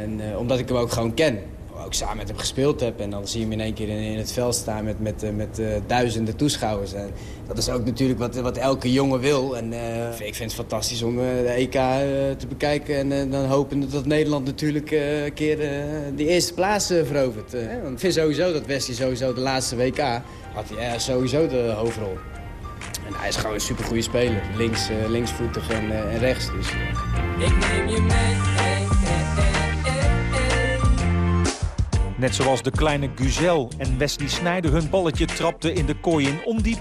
En omdat ik hem ook gewoon ken ook samen met hem gespeeld heb. En dan zie je hem in één keer in, het veld staan met, met, met uh, duizenden toeschouwers. En dat is ook natuurlijk wat, wat elke jongen wil. En uh, ik vind het fantastisch om de EK te bekijken. En dan hopen dat Nederland natuurlijk een keer de eerste plaats verovert. want ik vind sowieso dat Wesley sowieso de laatste WK had hij sowieso de hoofdrol. En hij is gewoon een supergoeie speler. Links, linksvoetig en, en rechts. Dus, Ik neem je mee. Net zoals de kleine Guzel en Wesley Snijder hun balletje trapten in de kooi in Ondiep...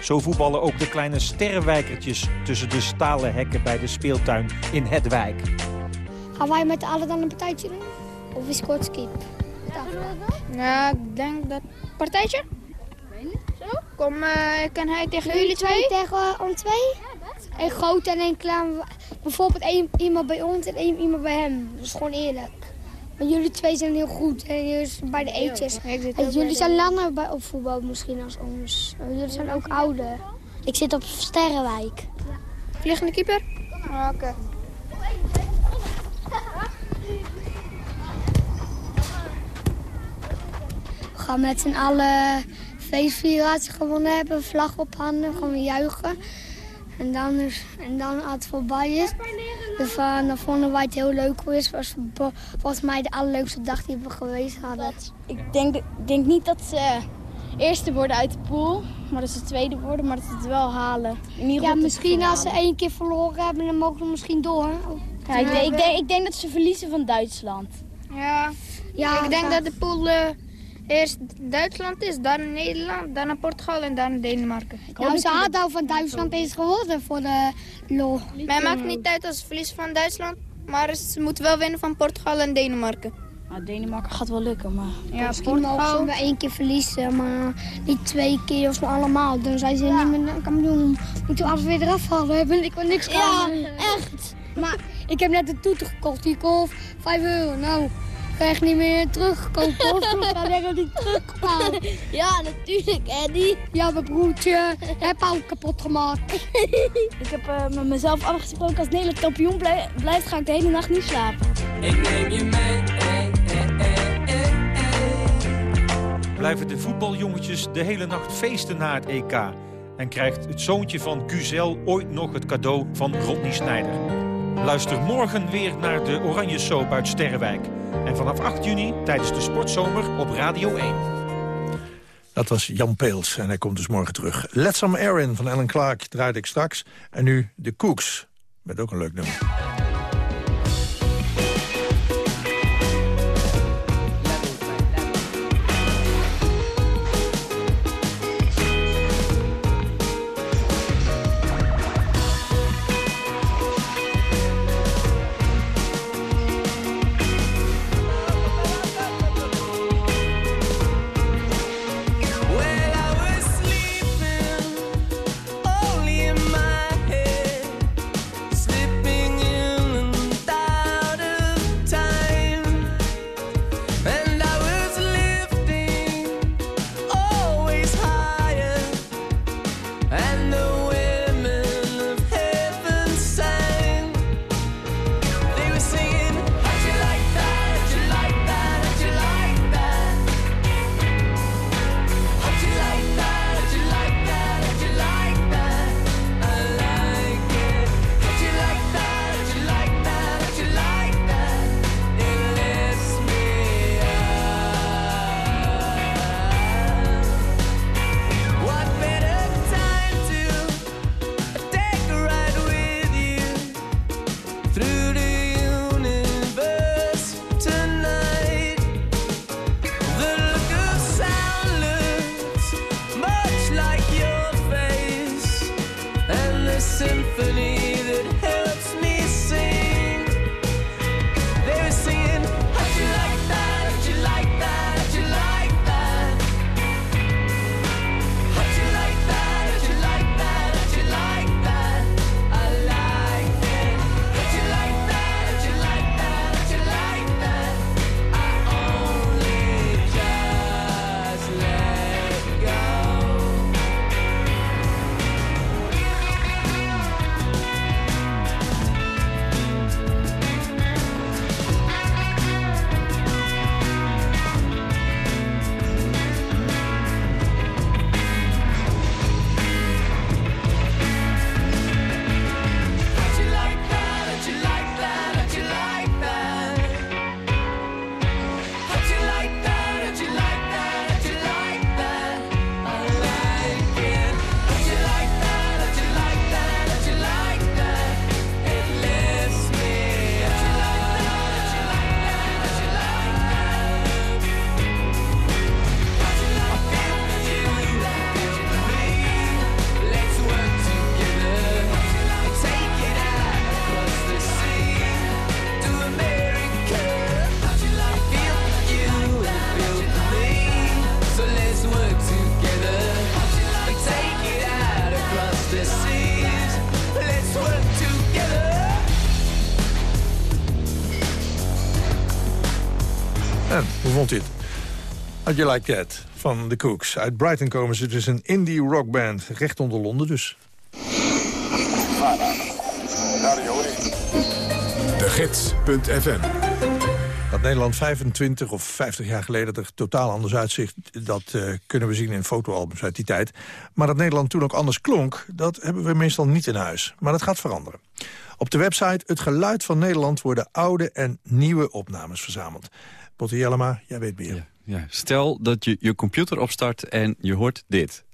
zo voetballen ook de kleine sterrenwijkertjes tussen de stalen hekken bij de speeltuin in Het Wijk. Gaan wij met allen dan een partijtje doen? Of is kort skip? Ja, ik denk dat... Partijtje? Zo? Kom, uh, kan hij tegen jullie twee? tegen ons twee? Een groot en een klein. Bijvoorbeeld één, iemand bij ons en één iemand bij hem. Dat is gewoon eerlijk. Maar jullie twee zijn heel goed. En jullie bij de eetjes. En jullie zijn langer bij, op voetbal misschien als ons. Jullie zijn ook ouder. Ik zit op Sterrenwijk. Vliegende keeper? Ah, Oké. Okay. We gaan met z'n allen ze gewonnen hebben. Vlag op handen, gewoon weer juichen. En dan, is, en dan als het voorbij is, dus, uh, dan vonden wij het heel leuk geweest. was volgens mij de allerleukste dag die we geweest hadden. Ik denk, denk niet dat ze eerste worden uit de pool, maar dat ze tweede worden, maar dat ze het wel halen. In ieder geval ja, misschien als ze één keer verloren hebben, dan mogen we misschien door. Ja, ik, denk, ik, denk, ik denk dat ze verliezen van Duitsland. Ja, ja ik denk dat de pool... Uh, Eerst Duitsland is, dan Nederland, dan Portugal en dan Denemarken. Ik nou, ze had al van Duitsland is geworden voor de LO. Maar het maakt niet uit als ze verliezen van Duitsland. Maar ze moeten wel winnen van Portugal en Denemarken. Nou, Denemarken gaat wel lukken, maar ja, misschien mogen ze één keer verliezen, maar niet twee keer of zo allemaal. Dan zijn ze ja. niet meer kampioen. Moeten we alles weer eraf halen, wil ik wel niks Ja, echt. Maar ik heb net een toeter gekocht, die kost 5 euro. Nou, krijg niet meer terugkopen. Of ga ik niet terugkomen. (laughs) Ja, natuurlijk, Eddie. Ja, mijn broertje heb al kapot gemaakt. (laughs) ik heb uh, met mezelf afgesproken als Nederland kampioen blij, blijft, ga ik de hele nacht niet slapen. Ik neem je mee. Blijven de voetbaljongetjes de hele nacht feesten na het EK? En krijgt het zoontje van Guzel ooit nog het cadeau van Rodney Snijder? Luister morgen weer naar de Oranje Soap uit Sterrenwijk. En vanaf 8 juni tijdens de sportzomer op Radio 1. Dat was Jan Peels en hij komt dus morgen terug. Let Some Air In van Alan Clark draaide ik straks. En nu de Cooks, met ook een leuk nummer. How'd you like that? Van The Cooks. Uit Brighton komen ze dus een indie rockband. Recht onder Londen dus. De Gids.fm Dat Nederland 25 of 50 jaar geleden er totaal anders uitziet... dat eh, kunnen we zien in fotoalbums uit die tijd. Maar dat Nederland toen ook anders klonk... dat hebben we meestal niet in huis. Maar dat gaat veranderen. Op de website Het Geluid van Nederland... worden oude en nieuwe opnames verzameld. Botte Jellema, jij weet meer. Ja, stel dat je je computer opstart en je hoort dit.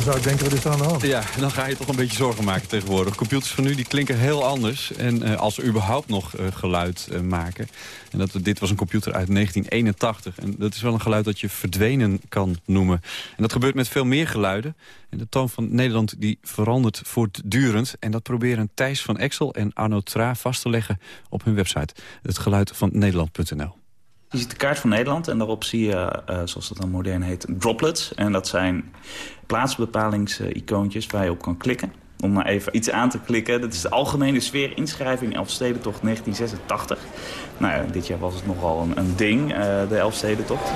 Dan zou ik denken, wat is aan de hand? Ja, dan ga je toch een beetje zorgen maken tegenwoordig. Computers van nu die klinken heel anders. En eh, als ze überhaupt nog eh, geluid eh, maken. En dat, dit was een computer uit 1981. En dat is wel een geluid dat je verdwenen kan noemen. En dat gebeurt met veel meer geluiden. En de toon van Nederland die verandert voortdurend. En dat proberen Thijs van Exel en Arno Tra vast te leggen op hun website. Het geluid van Nederland.nl. Je ziet de kaart van Nederland en daarop zie je, eh, zoals dat dan modern heet, droplets. En dat zijn plaatsbepalingsicoontjes waar je op kan klikken. Om maar even iets aan te klikken. Dat is de Algemene Sfeer Inschrijving Elfstedentocht 1986. Nou ja, dit jaar was het nogal een, een ding, eh, de Elfstedentocht.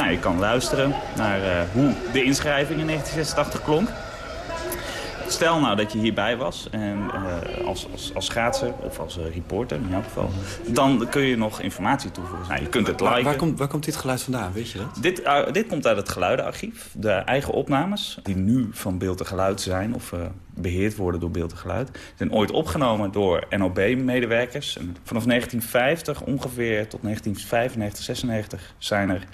Nou, je kan luisteren naar eh, hoe de inschrijving in 1986 klonk. stel nou dat je hierbij was en, eh, als, als, als schaatser of als eh, reporter in jouw geval. Dan kun je nog informatie toevoegen. Nou, je kunt het Waar, liken. waar, komt, waar komt dit geluid vandaan, weet je dat? Dit, dit komt uit het geluidenarchief. De eigen opnames, die nu van beeld en geluid zijn... of eh, beheerd worden door beeld en geluid... zijn ooit opgenomen door NOB-medewerkers. Vanaf 1950 ongeveer tot 1995, 96 zijn er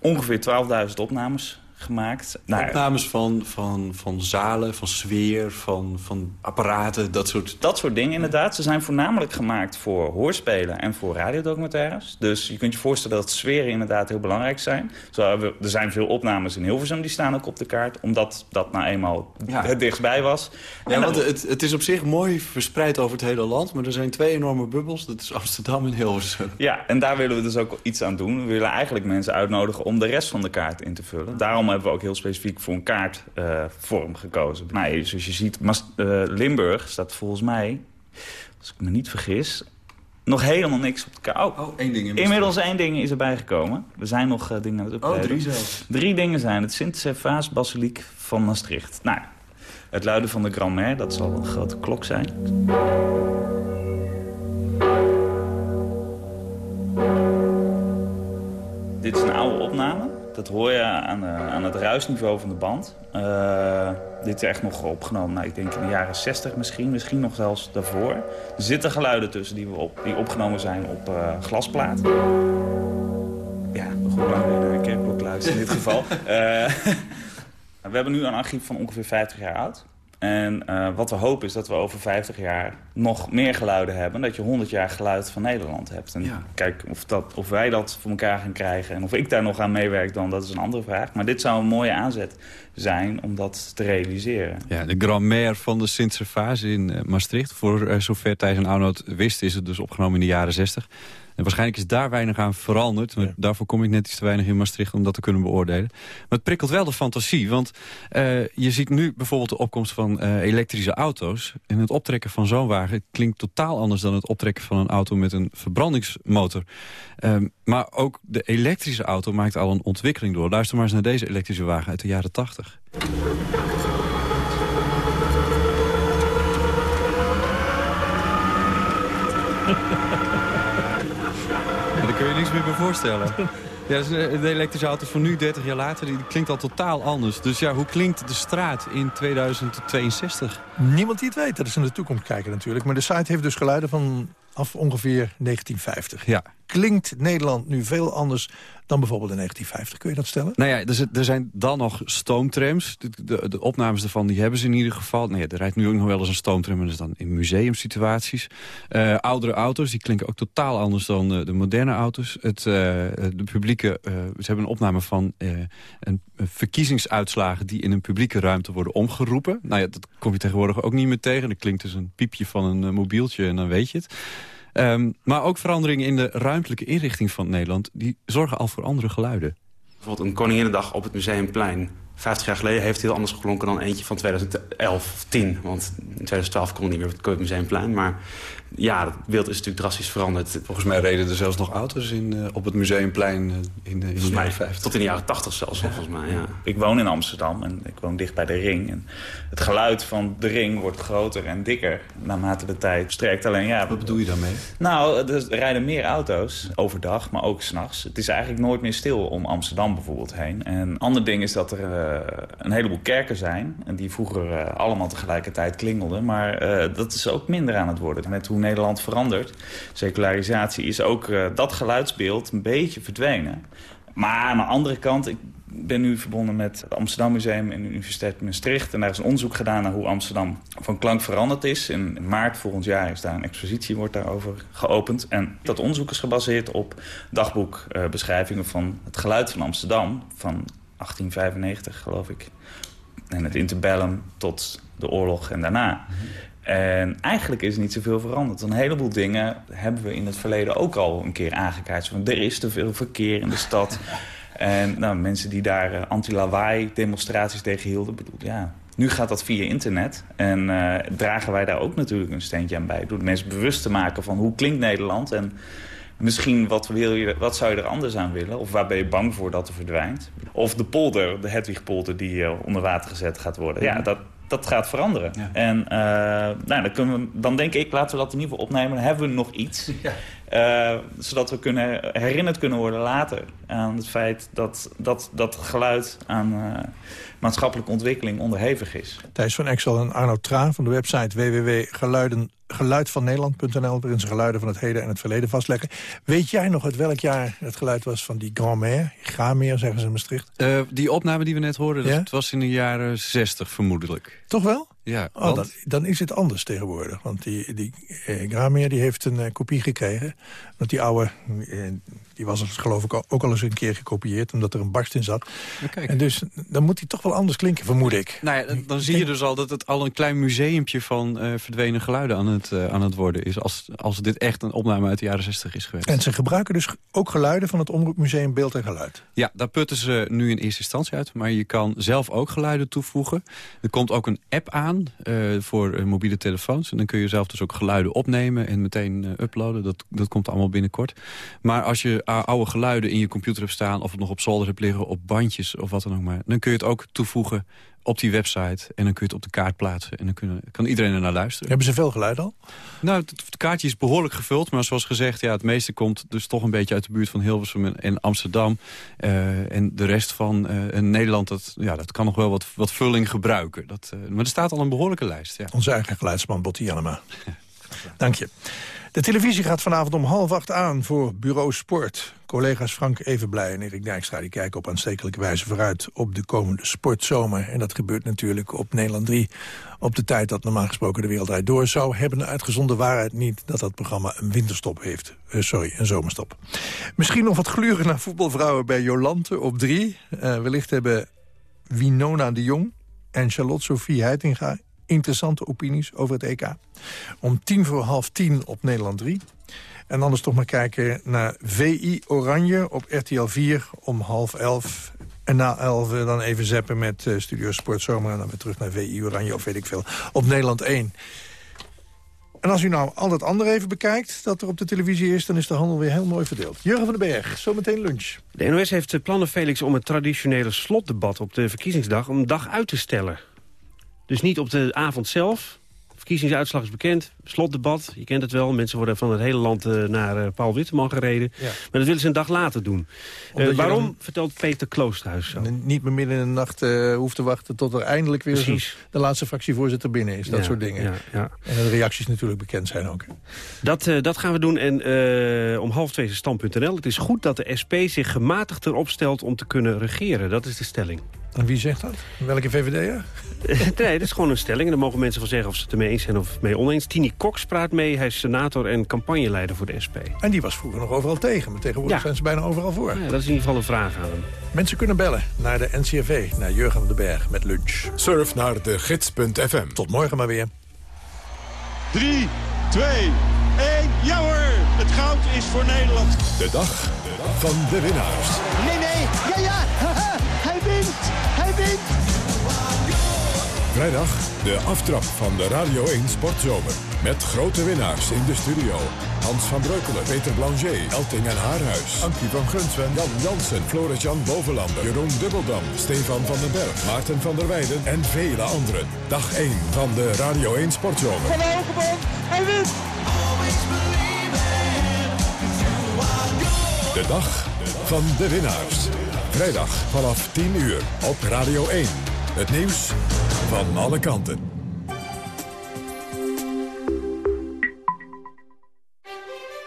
ongeveer 12.000 opnames gemaakt. Nou, Opnames van, van, van zalen, van sfeer, van, van apparaten, dat soort... Dat soort dingen inderdaad. Ze zijn voornamelijk gemaakt voor hoorspelen en voor radiodocumentaires. Dus je kunt je voorstellen dat sferen inderdaad heel belangrijk zijn. Zo we- er zijn veel opnames in Hilversum, die staan ook op de kaart. Omdat dat nou eenmaal het dichtstbij was. Ja, En want dan- het, het is op zich mooi verspreid over het hele land... maar er zijn twee enorme bubbels, dat is Amsterdam en Hilversum. Ja, en daar willen we dus ook iets aan doen. We willen eigenlijk mensen uitnodigen om de rest van de kaart in te vullen. Daarom hebben we ook heel specifiek voor een kaartvorm gekozen. Nou, zoals je ziet, eh, Limburg staat volgens mij, als ik me niet vergis... nog helemaal niks op de kaart. Oh, één ding. Inmiddels één ding is erbij gekomen. Er zijn nog eh, dingen aan het. Oh, drie zelfs. Drie dingen zijn het. Sint-Servaas Basiliek van Maastricht. Nou, het luiden van de Grand Mère, dat zal een grote klok zijn. Dit is een oude opname. Dat hoor je aan, eh, aan het ruisniveau van de band. Eh, dit is echt nog opgenomen, nou, ik denk in de jaren 60 misschien. Misschien nog zelfs daarvoor. Er zitten geluiden tussen die, we op, die opgenomen zijn op eh, glasplaat. Ja, weer naar een kerkklok luisteren in dit geval. (laughs) (laughs) We hebben nu een archief van ongeveer 50 jaar oud. En eh, wat we hopen is dat we over 50 jaar nog meer geluiden hebben. Dat je 100 jaar geluid van Nederland hebt. En kijk, of, dat, of wij dat voor elkaar gaan krijgen en of ik daar nog aan meewerk dan, dat is een andere vraag. Maar dit zou een mooie aanzet zijn om dat te realiseren. Ja, de Grand Mère van de Sint-Servaas in eh, Maastricht. Voor eh, zover Thijs en Arnoud wist is het dus opgenomen in de jaren 60. En waarschijnlijk is daar weinig aan veranderd. Maar Daarvoor kom ik net iets te weinig in Maastricht om dat te kunnen beoordelen. Maar het prikkelt wel de fantasie. Want eh, je ziet nu bijvoorbeeld de opkomst van eh, elektrische auto's. En het optrekken van zo'n wagen klinkt totaal anders dan het optrekken van een auto met een verbrandingsmotor. Ehm, maar ook de elektrische auto maakt al een ontwikkeling door. Luister maar eens naar deze elektrische wagen uit de jaren 80. (laughs) Daar kun je niks meer bij voorstellen. (laughs) Ja, de elektrische auto van nu, 30 jaar later, die klinkt al totaal anders. Dus ja, hoe klinkt de straat in 2062? Niemand die het weet. Dat is in de toekomst kijken natuurlijk. Maar de site heeft dus geluiden van af ongeveer 1950. Ja. Klinkt Nederland nu veel anders dan bijvoorbeeld in 1950? Kun je dat stellen? Nou ja, er, zijn dan nog stoomtrams. De, de, opnames daarvan die hebben ze in ieder geval. Ja, er rijdt nu ook nog wel eens een stoomtram, maar dat is dan in museumsituaties. Eh, oudere auto's, die klinken ook totaal anders dan eh, de moderne auto's. Het, eh, de publieke, ze hebben een opname van een, verkiezingsuitslagen... die in een publieke ruimte worden omgeroepen. Nou ja, dat kom je tegenwoordig ook niet meer tegen. Er klinkt dus een piepje van een mobieltje en dan weet je het. Ehm, maar ook veranderingen in de ruimtelijke inrichting van Nederland... die zorgen al voor andere geluiden. Bijvoorbeeld een Koninginnedag op het Museumplein. 50 jaar geleden heeft het heel anders geklonken dan eentje van 2011 of 10. Want in 2012 kon het niet meer op het Museumplein. Maar ja, het beeld is natuurlijk drastisch veranderd. Volgens mij reden er zelfs nog auto's in, eh, op het Museumplein eh, in, de- Volgens mij jaren 50. tot in de jaren 80 zelfs, volgens mij. Ja. Ik woon in Amsterdam en ik woon dicht bij de ring. En het geluid van de ring wordt groter en dikker naarmate de tijd verstrekt. Alleen ja, Wat bedoel je daarmee? Nou, er rijden meer auto's overdag, maar ook s'nachts. Het is eigenlijk nooit meer stil om Amsterdam bijvoorbeeld heen. En een ander ding is dat er eh, een heleboel kerken zijn... en die vroeger eh, allemaal tegelijkertijd klingelden. Maar eh, dat is ook minder aan het worden. Met hoe Nederland verandert, secularisatie... is ook eh, dat geluidsbeeld een beetje verdwenen. Maar aan de andere kant... Ik, ben nu verbonden met het Amsterdam Museum en de Universiteit Maastricht. En daar is een onderzoek gedaan naar hoe Amsterdam van klank veranderd is. In maart volgend jaar is daar een expositie wordt daarover geopend. En dat onderzoek is gebaseerd op dagboekbeschrijvingen van het geluid van Amsterdam. Van 1895 geloof ik. En het interbellum tot de oorlog en daarna. En eigenlijk is niet zoveel veranderd. Een heleboel dingen hebben we in het verleden ook al een keer aangekaart. Van, er is te veel verkeer in de stad. (laughs) En nou, mensen die daar eh, anti-lawaai demonstraties tegen hielden. Bedoel, ja, nu gaat dat via internet. En eh, dragen wij daar ook natuurlijk een steentje aan bij. Door de mensen bewust te maken van hoe klinkt Nederland. En misschien wat, wil je, wat zou je er anders aan willen? Of waar ben je bang voor dat er verdwijnt? Of de polder, de Hedwigpolder die onder water gezet gaat worden. Ja, dat, dat gaat veranderen. En eh, nou, dan, kunnen we, dan denk ik, laten we dat in ieder geval opnemen. Dan hebben we nog iets. (laughs) Eh, zodat we kunnen, herinnerd kunnen worden later aan het feit dat dat, dat geluid aan eh, maatschappelijke ontwikkeling onderhevig is. Thijs van Exel en Arno Traan van de website www.geluidvannederland.nl... waarin ze geluiden van het heden en het verleden vastleggen. Weet jij nog uit welk jaar het geluid was van die grand-mère? Grameer, zeggen ze in Maastricht. Eh, die opname die we net hoorden, dat was in de jaren 60 vermoedelijk. Toch wel? Ja, Oh, want- dan, dan is het anders tegenwoordig. Want die, die eh, Grameer die heeft een eh, kopie gekregen. Want die oude, eh, die was geloof ik ook al eens een keer gekopieerd... omdat er een barst in zat. En dus dan moet hij toch wel anders klinken, vermoed ik. Nou ja, dan, dan zie je dus al dat het al een klein museumpje van verdwenen geluiden aan het, aan het worden is. Als, als dit echt een opname uit de jaren 60 is geweest. En ze gebruiken dus ook geluiden van het Omroepmuseum Beeld en Geluid. Ja, daar putten ze nu in eerste instantie uit. Maar je kan zelf ook geluiden toevoegen. Er komt ook een app aan eh, voor eh, mobiele telefoons. En dan kun je zelf dus ook geluiden opnemen en meteen eh, uploaden. Dat, dat komt allemaal binnenkort. Maar als je oude geluiden in je computer hebt staan... of het nog op zolder hebt liggen, op bandjes of wat dan ook maar... dan kun je het ook toevoegen op die website. En dan kun je het op de kaart plaatsen. En dan kunnen, kan iedereen er naar luisteren. Hebben ze veel geluid al? Nou, het, kaartje is behoorlijk gevuld. Maar zoals gezegd, ja, het meeste komt dus toch een beetje uit de buurt van Hilversum en, Amsterdam. Eh, en de rest van eh, Nederland, dat, ja, dat kan nog wel wat, wat vulling gebruiken. Dat, eh, maar er staat al een behoorlijke lijst, ja. Onze eigen geluidsman Botti Jannema. (laughs) Dank je. De televisie gaat vanavond om half acht aan voor Bureau Sport. Collega's Frank Evenblij en Erik Dijkstra die kijken op aanstekelijke wijze vooruit op de komende sportzomer. En dat gebeurt natuurlijk op Nederland 3 op de tijd dat normaal gesproken de wereld draait door zou hebben. Uitgezonden waarheid niet dat dat programma een winterstop heeft. Eh, sorry, een zomerstop. Misschien nog wat gluren naar voetbalvrouwen bij Jolante op 3. Eh, wellicht hebben Winona de Jong en Charlotte Sophie Heitinga interessante opinies over het EK. Om tien voor half tien op Nederland 3. En anders toch maar kijken naar VI Oranje op RTL 4 om half elf. En na elf eh, dan even zeppen met eh, Studio Sport Zomer... en dan weer terug naar VI Oranje of weet ik veel, op Nederland 1. En als u nou al het andere even bekijkt dat er op de televisie is... dan is de handel weer heel mooi verdeeld. Jurgen van den Berg, zometeen lunch. De NOS heeft plannen, Felix, om het traditionele slotdebat op de verkiezingsdag een dag uit te stellen. Dus niet op de avond zelf. Verkiezingsuitslag is bekend, slotdebat, je kent het wel. Mensen worden van het hele land eh, naar eh, Paul Witteman gereden. Ja. Maar dat willen ze een dag later doen. Eh, waarom, dan- vertelt Peter Kloosterhuis zo. Niet meer midden in de nacht hoeft te wachten tot er eindelijk weer zo- de laatste fractievoorzitter binnen is. Dat Ja, soort dingen. ja, ja. En de reacties natuurlijk bekend zijn ook. Dat, dat gaan we doen. En om half twee is stand.nl. Het is goed dat de SP zich gematigder opstelt om te kunnen regeren. Dat is de stelling. En wie zegt dat? Welke VVD'er? (laughs) nee, dat is gewoon een stelling. En daar mogen mensen van zeggen of ze het ermee eens zijn of mee oneens. Tini Cox praat mee. Hij is senator en campagneleider voor de SP. En die was vroeger nog overal tegen. Maar tegenwoordig Ja. zijn ze bijna overal voor. Ja, dat is in ieder geval een vraag aan hem. Mensen kunnen bellen naar de NCRV, naar Jurgen van den Berg met lunch. Surf naar de gids.fm. Tot morgen maar weer. 3, 2, 1, ja hoor! Het goud is voor Nederland. De dag van de winnaars. Nee, nee, ja, ja, Vrijdag de aftrap van de Radio 1 Sportzomer. Met grote winnaars in de studio. Hans van Breukelen, Peter Blanger, Elting en Haarhuis. Ankie van Gunsven, Jan Jansen, Floris-Jan Bovenlander, Jeroen Dubbeldam, Stefan van den Berg, Maarten van der Weijden en vele anderen. Dag 1 van de Radio 1 Sportzomer. Van Hogebond, hij wint. De dag van de winnaars. Vrijdag vanaf 10 uur op Radio 1. Het nieuws van alle kanten.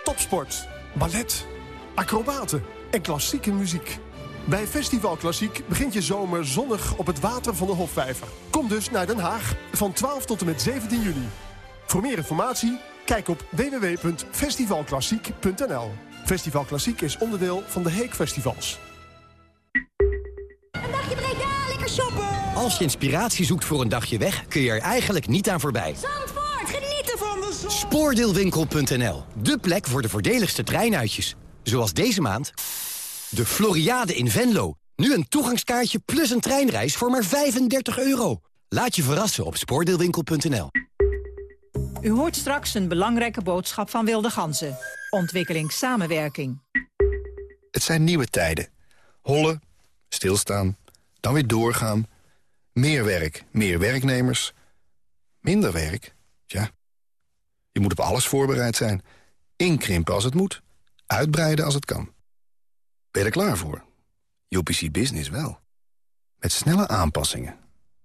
Topsport, ballet, acrobaten en klassieke muziek. Bij Festival Klassiek begint je zomer zonnig op het water van de Hofvijver. Kom dus naar Den Haag van 12 tot en met 17 juli. Voor meer informatie, kijk op www.festivalklassiek.nl. Festival Klassiek is onderdeel van de Heek Festivals. Een dagje Breda, lekker shoppen! Als je inspiratie zoekt voor een dagje weg, kun je er eigenlijk niet aan voorbij. Zandvoort, genieten van de zon. Spoordeelwinkel.nl, de plek voor de voordeligste treinuitjes. Zoals deze maand de Floriade in Venlo. Nu een toegangskaartje plus een treinreis voor maar 35 euro. Laat je verrassen op spoordeelwinkel.nl. U hoort straks een belangrijke boodschap van Wilde Ganzen. Ontwikkelingssamenwerking. Het zijn nieuwe tijden. Hollen, stilstaan, dan weer doorgaan. Meer werk, meer werknemers. Minder werk? Tja, je moet op alles voorbereid zijn. Inkrimpen als het moet. Uitbreiden als het kan. Ben je er klaar voor? UPC Business wel. Met snelle aanpassingen.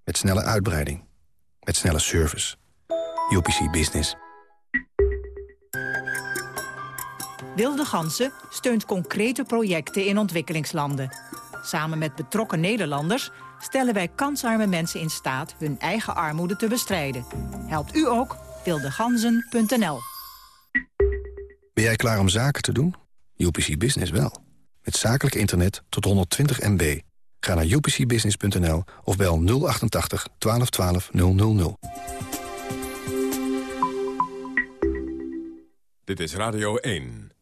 Met snelle uitbreiding. Met snelle service. UPC Business. Wilde Gansen steunt concrete projecten in ontwikkelingslanden. Samen met betrokken Nederlanders stellen wij kansarme mensen in staat hun eigen armoede te bestrijden. Helpt u ook? wildeganzen.nl Ben jij klaar om zaken te doen? UPC Business wel. Met zakelijk internet tot 120 MB. Ga naar upcbusiness.nl of bel 088 1212 000. Dit is Radio 1.